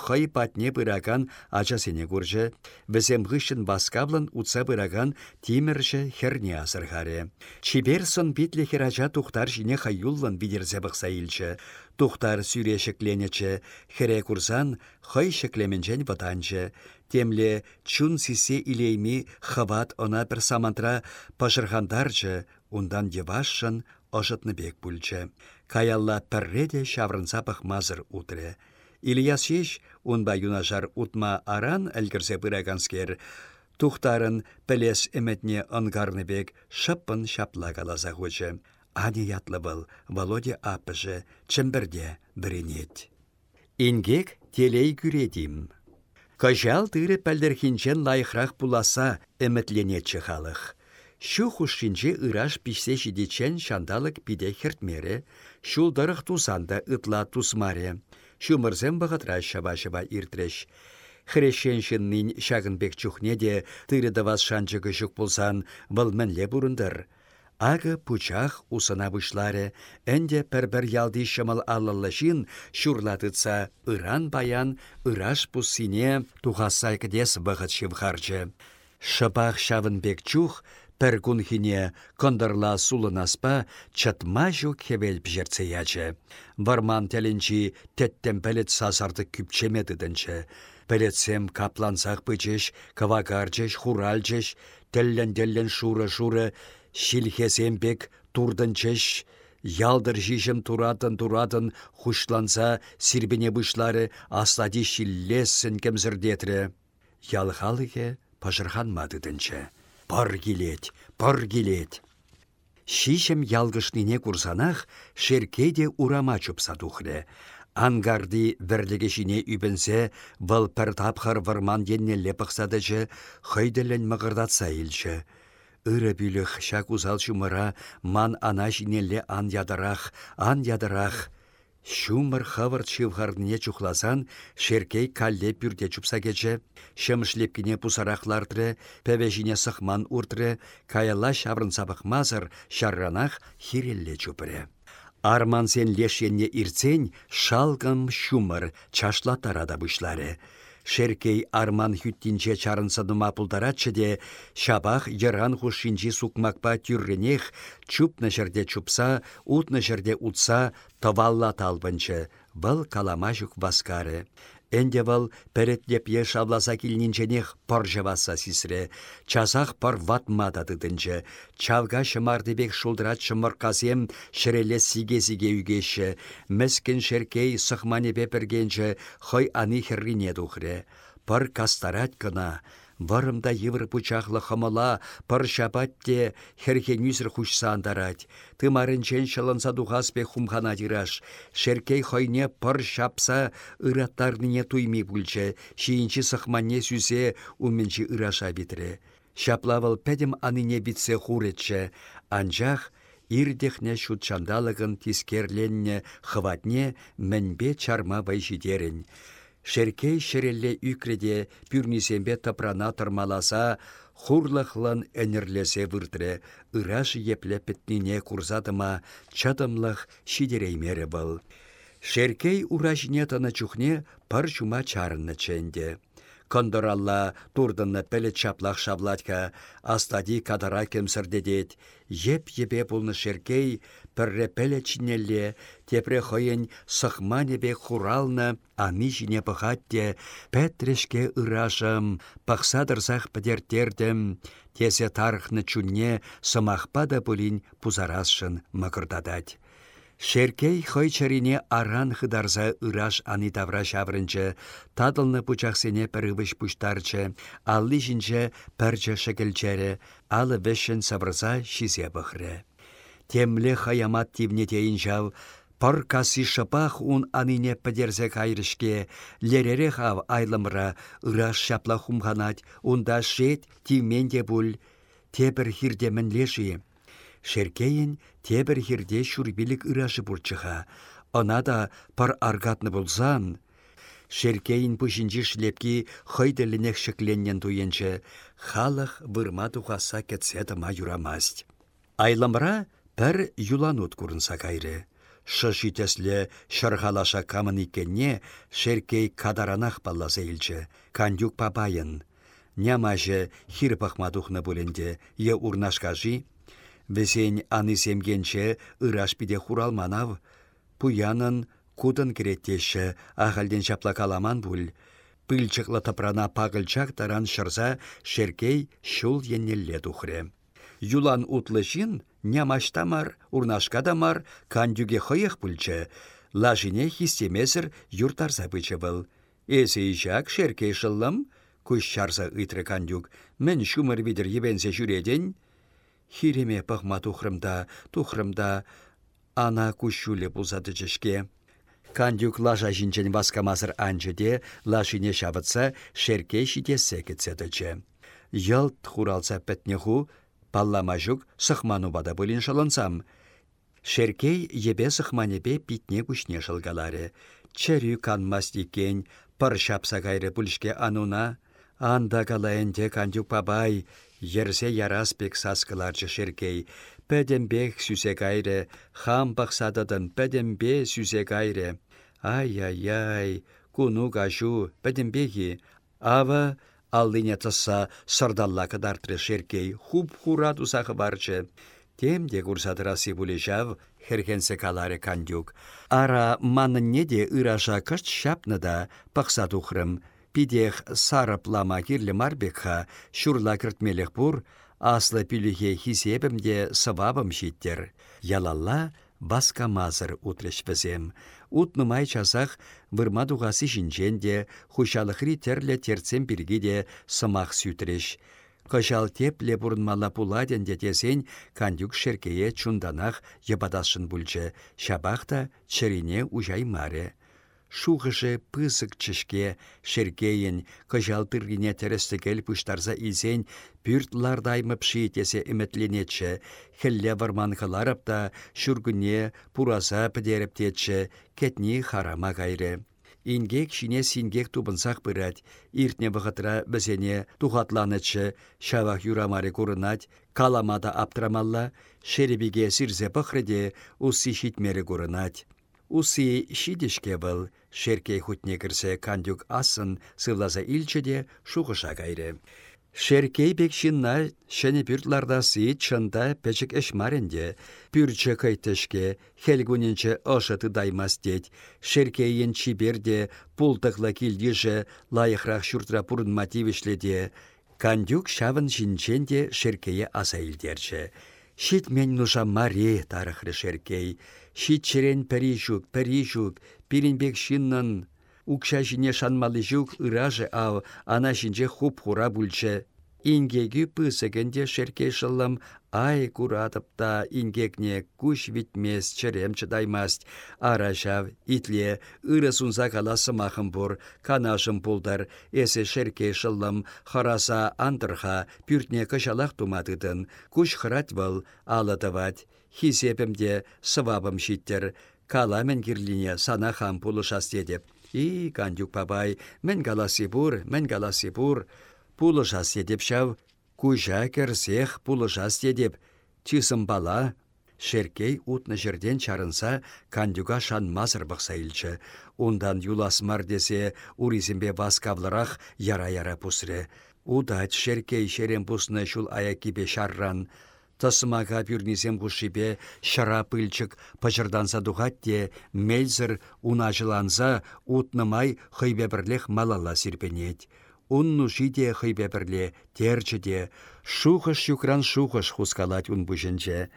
хай патне бұраган ача сене көржі. Бізем ғышын басқаблын ұтса бұраган тимірші херне асырғаре. Чибер сон битлі херача тұқтар жіне хайюллын бидерзе бұқса илчі. Тұқтар сүйре шекленечі, хере курсан хай шекленменчен ватанчы. Темле чун сисе илейми хават она бір самантра ундан девашшын ожытны бек бүлчі. Каялла пірреде шаврынса мазыр утре. Ильяс еш, унба юнажар утма аран әлгірсе бұраганскер, Тухтарын пілес эметне бек шыппын шапла каласа хучы. Ани ятлы был, Володя апыжы, чымбірде бірінет. Ингек телей күредім. Кажал тыры пәлдерхинчен лайықрақ буласа эметленетчі халық. Шу хушинче ыраш пишсе шидечен шандалык пиде хертмере, шулдарых тусанда ытла тусмаре. Шумырзем бағытра шаба-шаба иртреш. Хрешеншіннін шағынбек чухне де тырыды вас шанчығы жүк болсан, бұл мінле бұрындар. Ағы пучах усына бұшларе, әнде пәрбір ялды шымыл алылышын шурлатыца ыран баян ыраш пусине тухасайкыдес бұғыт шывхарчы. Шыпақ шавынбек чух, Пір күнхіне кондырла сулынаспа чатма жүк хевел яче. Варман тәлінчі тәттен пәлет сазарды күпчемедідінші. Пәлетсем каплансақ пычеш, кавагарчеш, хуралчеш, тәллен-тәллен шуры-шуры, шилхесембек турдынчеш, Ялдыр жишім туратын-туратын хушланса сирбене бұшлары астади шиллессін кемзірдетрі. Ялхалыге пажырханмадыдынчы. Пар келет, пар келет. Шишем ялгышнине курсанах шеркеде урама чупса тухрре. Ангарды верлегешіне үбінсе, вăл пір тапхар варман еннелле пықсадычы, хыйделен мығырдатса илчі. Үрі бүліх шак узал шумыра ман ана жинелле ан ядырах, ан ядырах. Шумыр хавыр чывғарныне чухласан, шеркей калле пюрде чупса кече, шымышлепкіне пусарахлардыры, пәвежіне сықман уртры, каяла шаврын сабық мазыр, шарранах хирелле чупыры. Арман сен лешенне ирцен шалгым шумыр чашла тарада бұшлары. Шеркей арман хүттінче чарынсадыма пулдаратчы де, шабах еран хушинчи сукмакпа тюрренех, чупны жерде чупса, утны жерде утса, тавалла талбынчы, бұл калама жүк баскары. Энде вăл пӗретлеп е шавласа килнинченех пăржываса сисре, часах пăр ватмата тытынчы, чавга шымардыбек шулдырат шымыркасем шыреле сиге-сиге үгеші, мәскін шеркей сықманепе піргенчі хой аны херрине тухре. Пăр кастарать кына, Варымда йывыр пучахлы хымыла пыр шапатте херхенюзір хушса андарать. Тымарынчен шылынса хумхана дираш. Шеркей хойне пыр шапса ыраттарныне туйми бүлче. Шиинчи сықманне сүзе уменчи ыраша битре. Шаплавыл пәдім аныне битсе хуретче. Анжақ ирдехне шутчандалығын тискерленне хыватне мәнбе чарма байжидерін. Шеркей шерелле үкреде пүрнисембе тапрана тұрмаласа, хурлықлын әнерлесе выртре, ыраш епле пітнине курзатыма чадымлық шидереймері был. Шеркей уражне таны чухне пар чума чарынны ченде. Кондоралла турдынны пәлі чаплақ шавлатка, астади кадара кемсірдедет, еп-епе бұлны шеркей пірре пәлі чинелле, тепре хойын сықманебе хуралны, ами жіне пăхатте, пәтрешке ырашым, пақсадырсақ пӹдертердім, тесе тархны чунне сымақпа да бұлін пузарасшын. Шеркей хойчарине аран хыдарса ыраш ани тавра шаврынчы, тадылны пучақсене пірігіш пуштарчы, алли жінче пәрчі шекілчері, алы саврса шизе. Темле хаямат тивне жав, Пар касы шапах ун анине пәдерзе кайрышке, лерере хав айлымра, ыраш шапла хумханать, унда шет тименде бұл, тепір хирдемін леші. Шеркейін тебір хирде шурбилік ырашы бұрчыға. Она да пар аргатны болзан. Шеркейін пүшінчі шлепки хойділінек шекленнен туенче, халық вырма тухаса кетседі ма юрамасть. Айламра пір юланут курынса кайры. Шышы тесле шырғалаша камын икенне шеркей кадаранах палласа илчі, кандюк папайын. Нямаже хир пахмадухны бұленде, е урнашкажи, Весен аны семгенче ыраш биде хуралманав, пуянын кудын кереттеші ағалден шапла каламан бүл. Пыльчықлы тапрана пағылчақ таран шырза шеркей шул еннелле тухре. Юлан утлышин нямаштамар, урнашкадамар, кандюге хойық бүлчі. Лажине хистемесір юртарса бычы был. Эсі ишак шеркей шыллым, күш шарса ытры кандюк, мен шумыр видер ебенсе жүреден, хиреме пăхма тухрымда, тухрымда, ана кущуле пулсады жешке. Кандюк лажа жинчен васкамазыр анчыде, лажине шавытса, шерке шитесе кетседічі. Йылт хуралса пәтнеху, паллама жүк сықману бада бұлін шалынсам. Шеркей ебе сықманепе питне күшне шылгалары. Чәрі канмас дикен, пыр шапса кайры бүлішке ануна, анда калайынде кандюк пабай, Ерсе яраспек саскыларчы шеркей, пәдембек сүсе кайры, хам бақсадыдын пәдембе сүсе кайры. Ай-ай-ай, куну кажу, пәдембеги. Ава аллине тысса сырдалла кыдартыры шеркей, хуп хурат усақы барчы. Темде курсатырасы жав, херхенсе калары кандюк. Ара манын неде ыраша кышт шапны да, пақса тухрым, Пидех сарып лама кирлі марбекха, шурла кіртмелек бұр, аслы піліге хисебімде сывабым життер. Ялалла баска мазыр утреш бізем. Утнымай часах вырма дуғасы жінженде, хушалықри терлі терцем біргеде сымақ сүйтреш. Кышал тепле бұрынмала пуладен детесен кандюк шеркее чунданах ебадашын бүлчі, шабақта чырине ужай маре. Шухыше пысык чешке шеркейін кыжал тыргине тәрістігіл пұштарза изен пүрт лардаймы пшиетесе үмітленетші, хілле варман қыларып та шүргіне пураза підеріп кетні харама гайры. Ингек шине сингек тубынсақ бірәд, иртне бұғытыра бізене тухатланычы, шавақ юрамари курынать, каламада аптрамалла, шеребеге сирзе пықрыде усы шитмері курынать. Усы шидешке был, шеркей хутне кірсе кандюк асын сывлаза илчеде шуғыша кайры. Шеркей бек шинна шәне пүртларда сый чында пәчік әшмаренде, пүрчі кайтышке, хелгуненче ошыты даймас дед, шеркейін чиберде пултықла килдіже лайықрақ шүртра пұрын мотивішледе, кандюк шавын жинченде шеркейе аса илдерче. Шит мен нұша маре тарықры шеркей, шит черен пәрі жүк, пиринбек шиннан укша жіне шанмалы жүк ыраже ау, ана жінже хуп хура бүлче. Ингегі пысыгенде шеркей шылым ай куратып та ингекне күш витмес черем чыдаймаст. Арашав, итле, ыры сунса каласы махым бұр, канашым пулдар, эсе шеркей шылым, хараса андырха, пүртне кышалақ тумадыдын, күш хырат. Хисепімде сывабым шиттер, каламен кирлине сана хам пулышас дедеп. И, кандюк пабай, мен галасы бур, мен галасы бур. Пулышас дедеп шав, кужа керсех пулышас дедеп. Чисым бала, Шеркей утны жерден чарынса, кандюга шанмазыр бұқса илчі. Ундан юласмар десе, уризімбе васкавлырақ яра-яра пусре. Удать шеркей шерем пусны шул аякибе шарран. Тасымаға бүрнесем бұшипе шара пыльчык пачырданса дұғатте, мельзір унажыланса утнымай хыйбебірлех малала сирпенет. Унну жиде хыйбебірле, терчіде, шухыш юкран шухыш хускалать ун бұжынче.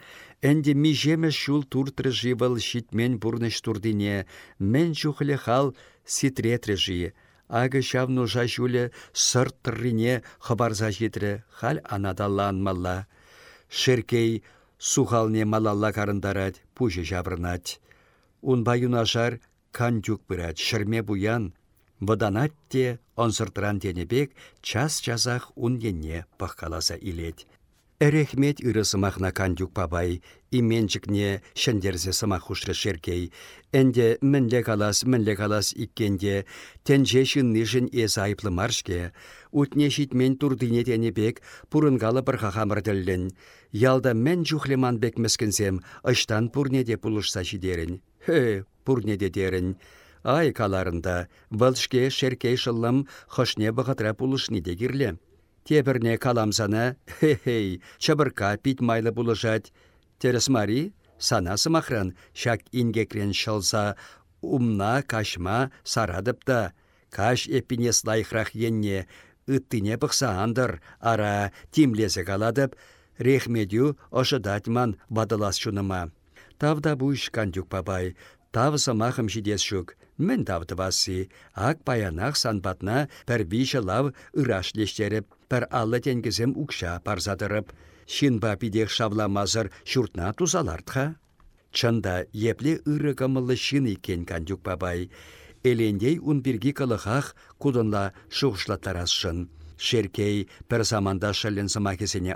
Әнде межеме шул туртры живыл шитмен бұрныш турдине, мен чухле хал ситретры жи. Ага шавну жашуле сырттыррине хабарза житрі, хал анадалланмалла. Шеркей сухалне малалла карындарать, пуже жабрнать. Ун баюнашар кандюк бұрат, шырме буян, Ваданат те онсыртыран тенебек час-часах ун енне пахкаласа илет. Эрехмет ыры сымахна кандюк пабай, именчикне шендерзе сымах хушры шеркей. Энде мінле калас, мінле калас иккенде, тенже шыннышын ес айплы маршке, утне шитмен турдыне тенебек, пурынгалы бір хахамыр Ялда мен жухлеман бек мескінсем, ыштан пурнеде пулышса шидерін. Хе, пурнеде дерін. Ай каларында, валшке шеркей шылым хошне пулышны дегірлі. Тебірне каламсана, хе-хей, чабырка пит майлы бұлышат. Терес мари, сана сымақран, шак ингекрен шылса, умна кашма сарадыпта. Каш эпинес лайхрах енне, ыттыне бұқса андыр, ара тимлезе каладып, рехмедю ошыдатман бадылас шуныма. Тавда бұш кандюк бабай, тавысы махым жидес шук, мен тавды басы, ак паянақ санбатна пір биші лав ыраш лештеріп, пір аллы тенгізім укша парзадырып, шинба пидех шавламазыр шуртна тузалартха. Чында епле ыры кымылы шин икен кандюк бабай, Элендей бирги кылыхах кудынла шуғышлаттарасшын. Шеркей пір заманда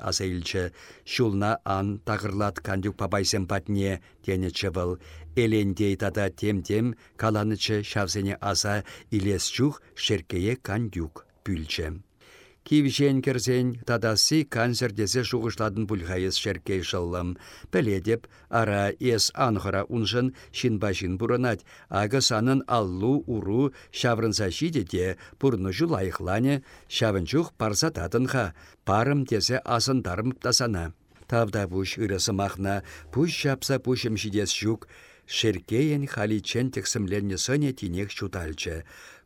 аса илчі, шулна ан тағырлат кандюк пабайсен патне тене чывыл. Элендей тада тем-тем каланычы шавсене аса илес чух шеркее кандюк пүлчі. Кивжен керзен тадасы канцердесе шуғышладын бұлғайыз шеркей шыллым. Пәледеп, ара ес анғыра унжын шинбашин бұрынат, ағы санын аллу уру шаврынса жидеде бұрны жулайықлане шавынчух парсататынға, парым тесе асындарым тасана. Тавда бұш ырысы махна, бұш шапса бұшым жидес жүк, шеркейін халичен тексімленне сөне тинек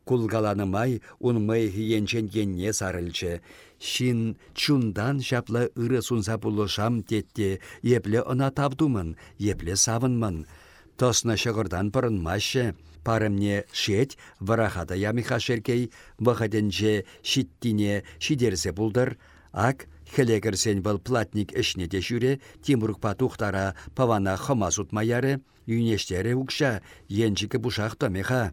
кулгаланымай унмай енчен енне сарылчы. Шин чундан шаплы ыры сунса пулышам тетте, епле ына тавдумын, епле савынмын. Тосна шығырдан пырынмашы, парымне шет варахада ямиха шеркей, вахаденже шиттине шидерзе булдыр, ак Хелегірсен бұл платник ішіне де жүре, Тимуркпа тухтара павана хама сутмаяры, юнештері укша, енчікі бұшақ томеха.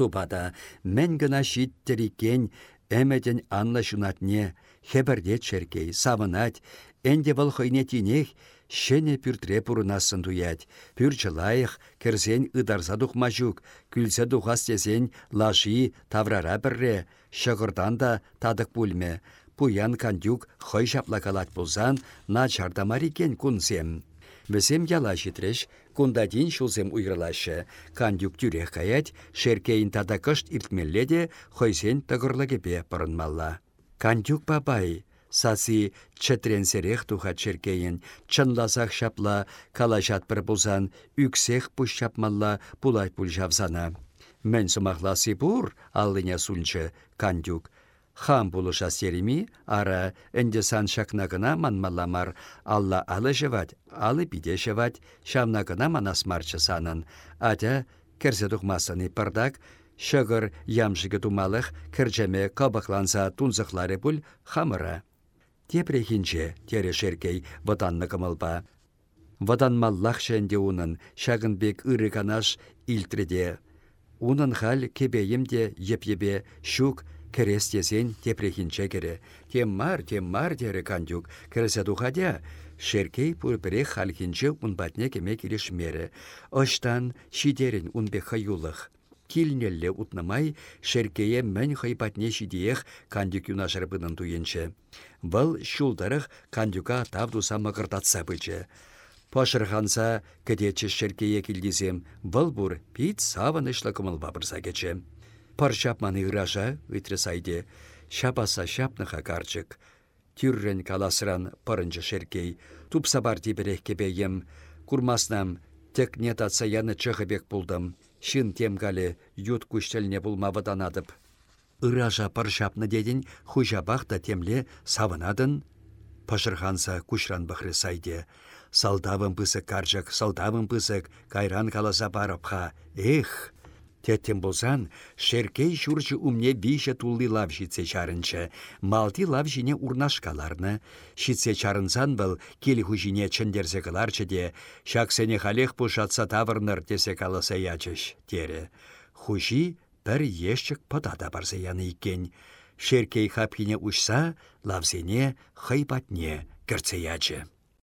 Тупада мен гына шиттерикен әмәден анна шунатне, хебердет шеркей, савынать, әнде бұл хойне тинех, шене пүртре пурынасын туять. Пүр жылайық, керзен ыдарса мажук, күлсе духас тезен лаши таврара бірре, шығырдан да тадық пульме. Пуян кандюк хой шапла калать пулзан, на чардамарикен кунсем. Весем яла житреш, кундадин шулзем уйрылашы. Кандюк тюрех каять, шеркейін тада кышт илтмелледе, хойсен тăгырлакепе пырынмалла. Кандюк бабай, Саси четренсерех туха черкейін, чынласақ шапла, калашат бір бұлзан, үксех бұш шапмалла пулай пул жавзана. Мен сумахласы бұр, аллыня сунчы, кандюк. Хам бұлыша сереми, ара әнде сан шакнагына манмаламар, алла алы жевать, алы биде жевать, шамнагына манасмарчы санын. Атя, керзе тухмасыны пырдак, Шығыр ямжығы тумалық кіржеме кабықланса тунзықлары бұл хамыра. Тепрехинче тере шеркей ватанны кымылпа. Ватанмаллах шәнде унын шағынбек ыры канаш илтреде. Унын хал кебейімде еп-ебе шук керестесен тепрехинче кере. Тем мар, тем мар тере кандюк, кересе духадя. Шеркей пурпіре халхинче унбатне кеме мере. Оштан шидерін унбек хаюлық килнелле утнамай шеркее мән хайпатне шидиех кандюк юнашыр бынан туенче. Бұл шулдарых кандюка тавду самықыртатса бычы. Пашырханса кедечі шеркее килдизем, бұл бұр пит саван ішлі кымылба бірса кече. Паршапман ыража үйтірі сайды, шапаса шапныха карчык. Тюррен каласыран парынчы шеркей, тупса бар тиберек кебейем, курмаснам тек не татса яны чығыбек бұлдым. Шын темгалі ют күштеліне бұлмавыданадып. Ыража паршапны дедін хужабақта темле савынадын. Пашырханса күшран бұхры сайде. Салдавын пысык каржак, салдавын пысык, кайран каласа барапха. Эх! Теттен болсан, шеркей шурчы умне бейші тулли лав чарынчы, малти лав урнашкаларны. Шитсе чарынсан был, келі хужине чындерзе кыларчы де, шаксене халех пушатса тавырныр тесе каласа ячыш, тере. Хужи бір ешчік патада барса яны иккен. Шеркей хапхине ұшса, лавзене хайпатне кірце ячы.